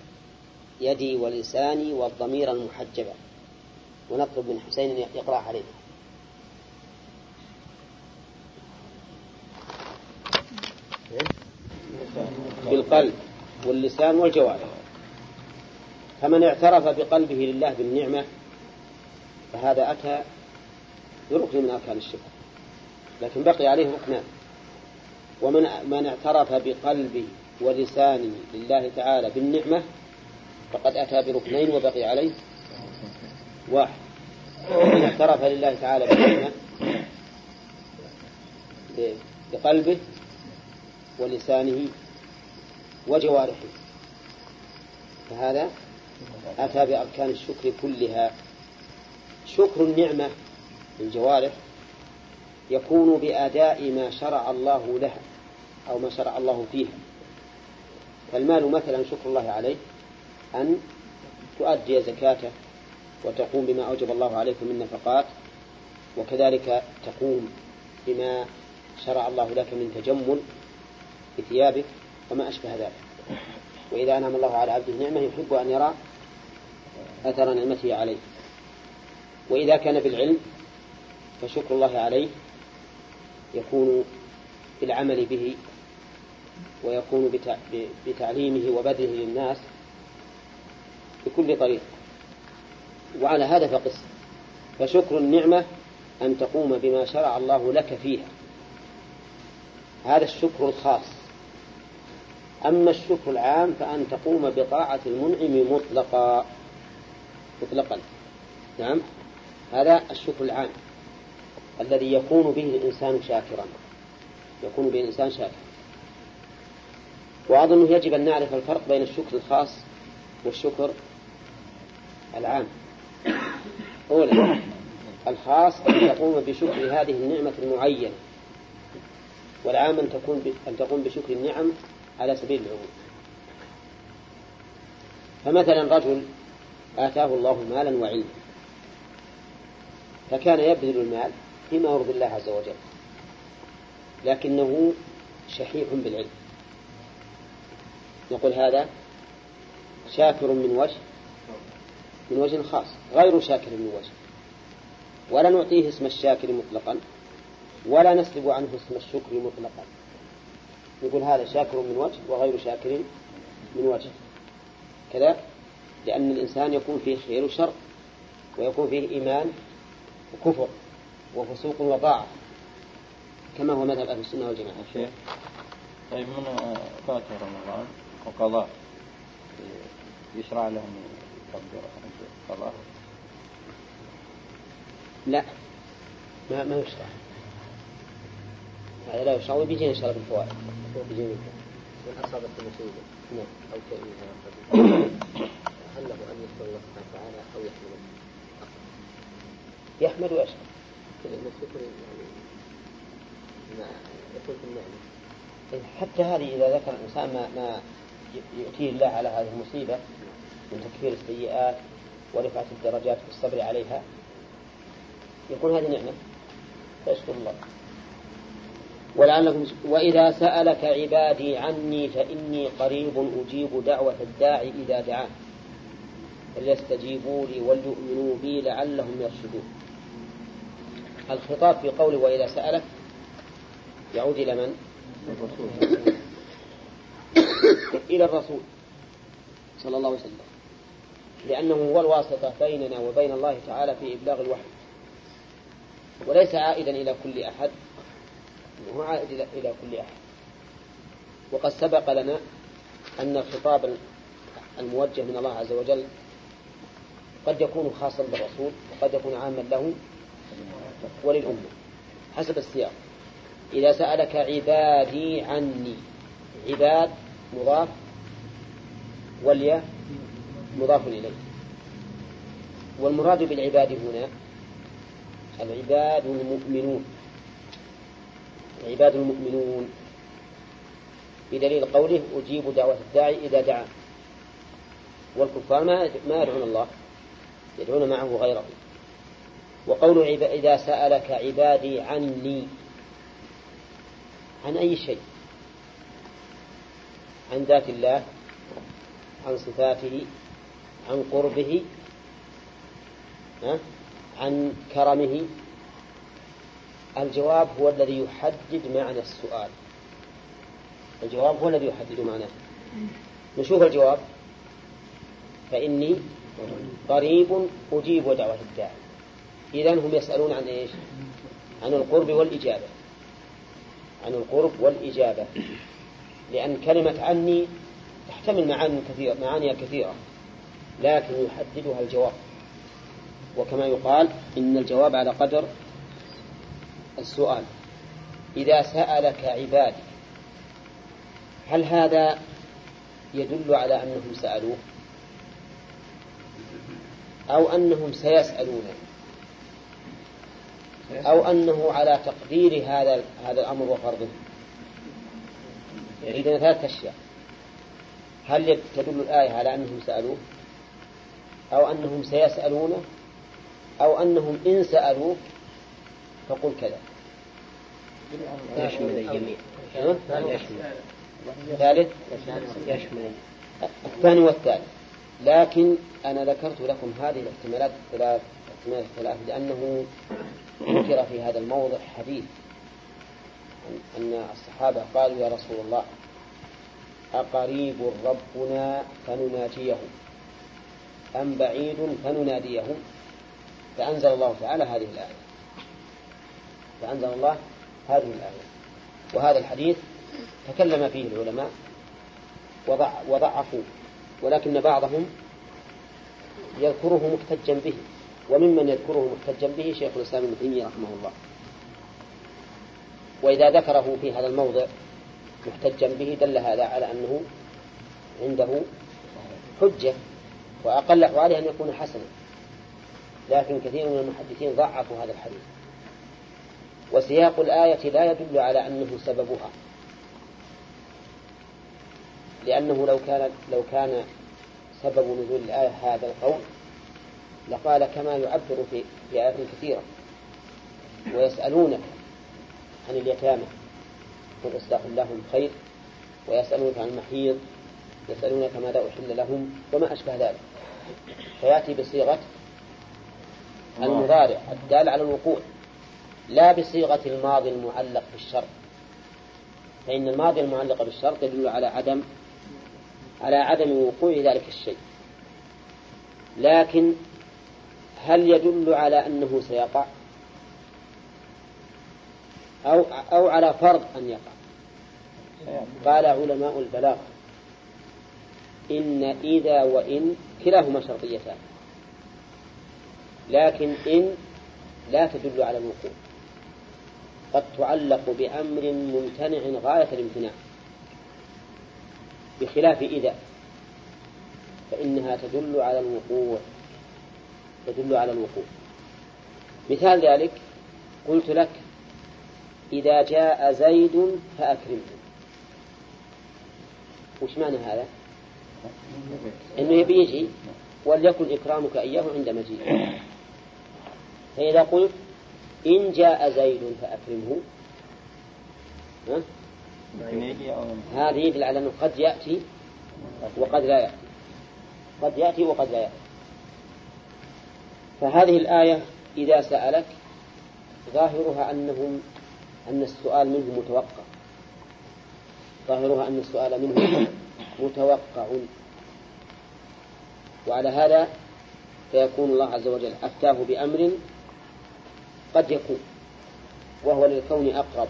A: يدي ولساني والضمير المحجبة ونطلب من حسين أن يقرأ علينا بالقلب واللسان والجوارح. فمن اعترف بقلبه لله بالنعمة فهذا أتى بركن من أركان الشكر لكن بقي عليه ركنان ومن من اعترف بقلبه ولسانه لله تعالى بالنعمة فقد أتى بركنين وبقي عليه واحد. ومن اعترف لله تعالى بالنعمة بقلبه ولسانه وجوارحه. فهذا أتى بأركان الشكر كلها. شكر النعمة بالجوارح يكون بأداء ما شرع الله لها أو ما شرع الله فيها. فالمال مثلا شكر الله عليه أن تؤدي زكاته وتقوم بما أوجب الله عليك من نفقات وكذلك تقوم بما شرع الله لك من تجمل بثيابك وما أشبه ذلك. وإذا أنعم الله على عبده نعمة يحب أن يرى أثر نعمته عليه. وإذا كان بالعلم فشكر الله عليه يكون بالعمل به ويكون بتعليمه وبذله للناس بكل طريق. وعلى هذا فقس. فشكر النعمة أن تقوم بما شرع الله لك فيها. هذا الشكر الخاص. أما الشكر العام فأن تقوم بطاعة المنعم مطلقا. مطلقا. نعم. هذا الشكر العام الذي يكون به الإنسان شاكرا. يكون به الإنسان شاكرا. وأظنه يجب أن نعرف الفرق بين الشكر الخاص والشكر العام. أولا الخاص أن تقوم بشكر هذه النعمة المعينة والعام أن تكون أن تقوم بشكر النعم على سبيل العموم. فمثلا رجل آتاه الله مالا وعلما فكان يبذل المال فيما يرضي الله عز وجل لكنه شحيح بالعلم. نقول هذا شاكر من وجه من وجه خاص غير شاكر من وجه. ولا نعطيه اسم الشاكر مطلقا ولا نسلب عنه اسم الشكر مطلقا. نقول هذا شاكر من وجه وغير شاكر من وجه. كذا؟ لأن الإنسان يكون فيه خير وشر ويكون فيه إيمان وكفر وفسوق وطاعة كما هو مذهب أهل السنة والجماعة.
D: شيخ طيب من فات رمضان وقضاء. يشرع له أن يكبر قضاء؟
A: لا. ما ما يشرع. هذا لا يشرع وبيجينا إن شاء الله بالفوائد. بيجينا
E: من أصابت مصيبة
A: نعم
E: أو كريمة هل له أن يذكر الله سبحانه وتعالى أو يحمل
A: يحمد ويشكر
E: لأن الشكر يعني ما يكون في النعمة
A: حتى هذه إذا ذكر الإنسان ما, ما يؤتيه الله على هذه المصيبة من تكفير السيئات ورفعة الدرجات والصبر عليها يكون هذه نعمة. فيشكر الله. ولعلكم وإذا سألك عبادي عني فإني قريب أجيب دعوة الداعي إذا دعان فليستجيبوا لي وليؤمنوا بي لعلهم يرشدون. الخطاب في قوله وإذا سألك يعود إلى من؟ إلى الرسول صلى الله عليه وسلم. لأنه هو الواسطة بيننا وبين الله تعالى في إبلاغ الوحي. وليس عائدا إلى كل أحد. هو عائد إلى كل أحد. وقد سبق لنا أن الخطاب الموجه من الله عز وجل قد يكون خاصا بالرسول وقد يكون عاما له وللأمة حسب السياق. إذا سألك عبادي عني عباد مضاف والياء مضاف إليه. والمراد بالعباد هنا العباد المؤمنون. العباد المؤمنون. بدليل قوله أجيب دعوة الداعي إذا دعا. والكفار ما ما يدعون الله يدعون معه غيره. وقول إذا سألك عبادي عني عن أي شيء؟ عن ذات الله عن صفاته عن قربه عن كرمه الجواب هو الذي يحدد معنى السؤال. الجواب هو الذي يحدد معناه. نشوف الجواب. فإني قريب أجيب دعوة الداعي. إذا هم يسألون عن إيش؟ عن القرب والإجابة. عن القرب والإجابة. لأن كلمة عني تحتمل معاني كثيرة معاني كثيرة. لكن يحددها الجواب. وكما يقال إن الجواب على قدر السؤال. إذا سألك عبادي هل هذا يدل على أنهم سألوه؟ أو أنهم سيسألون أو أنه على تقدير هذا هذا الأمر وفرضه؟ يريدنا ثلاثة أشياء. هل تدل الآية على أنهم سألوه؟ أو أنهم سيسألونه؟ أو أنهم إن سألوه؟ فقل كذا.
E: يشمل الجميع.
A: الثالث
E: يشمل.
A: الثاني والثالث. لكن أنا ذكرت لكم هذه الاحتمالات الثلاث احتمالات الثلاث لأنه ذكر في هذا الموضع حديث أن الصحابة قالوا يا رسول الله أقريب ربنا فنناجيه أم بعيد فنناديه فأنزل الله تعالى هذه الآية. فأنزل الله هذه الآية. وهذا الحديث تكلم فيه العلماء وضع وضعفوا ولكن بعضهم يذكره محتجا به وممن يذكره محتجا به شيخ الإسلام ابن تيمية رحمه الله. وإذا ذكره في هذا الموضع محتجا به دل هذا على أنه عنده حجة وأقل أحواله أن يكون حسنا. لكن كثير من المحدثين ضعفوا هذا الحديث. وسياق الآية لا يدل على أنه سببها. لأنه لو كان لو كان سبب نزول الآية هذا القول لقال كما يعبر في في آيات كثيرة ويسألونك عن اليتامى قل إصلاح لهم خير ويسألونك عن المحيض يسألونك ماذا أحل لهم وما أشبه ذلك. فيأتي بصيغة المضارع الدال على الوقوع. لا بصيغة الماضي المعلق بالشرط. فإن الماضي المعلق بالشرط يدل على عدم على عدم وقوع ذلك الشيء. لكن هل يدل على أنه سيقع؟ أو أو على فرض أن يقع؟ قال علماء البلاغة إن إذا وإن كلاهما شرطيتان. لكن إن لا تدل على الوقوع. قد تعلق بأمر ممتنع غاية الامتناع. بخلاف إذا فإنها تدل على الوقوع تدل على الوقوع. مثال ذلك قلت لك إذا جاء زيد فأكرمه. وش معنى هذا؟ إنه يبي يجي وليكن إكرامك إياه عند مجيئه. فإذا قلت إن جاء زيد فأكرمه. ها؟ يدل على أنه قد يأتي وقد لا يأتي. قد يأتي وقد لا يأتي. فهذه الآية إذا سألك ظاهرها أنهم أن السؤال منه متوقع. ظاهرها أن السؤال منه متوقع. وعلى هذا فيكون الله عز وجل أفتاه بأمر قد يكون وهو للكون أقرب.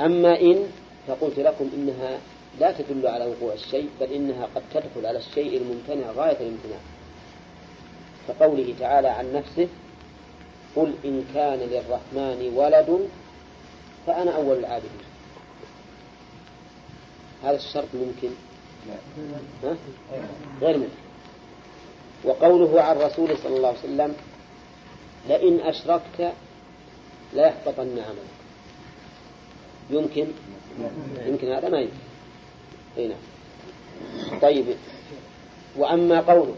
A: أما إن فقلت لكم إنها لا تدل على وقوع الشيء بل إنها قد تدخل على الشيء الممتنع غاية الامتناع. كقوله تعالى عن نفسه قل إن كان للرحمن ولد فأنا أول العابدين. هذا الشرط ممكن؟ ها؟ غير ممكن. وقوله عن رسوله صلى الله عليه وسلم لئن أشركت لا يحبطن عملك. يمكن؟ يمكن هذا ما يمكن. أي نعم. طيب. وأما قوله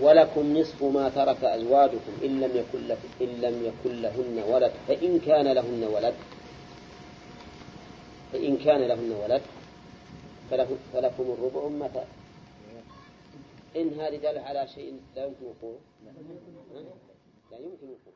A: ولكم نصف ما ترك أزواجكم إن لم يكن لكم إن لم يكن لهن ولد. فإن كان لهن ولد فإن كان لهن ولد فلكم الربع ترك. إن هذه دل على شيء لا يمكن وقوعه. لا يمكن وقوعه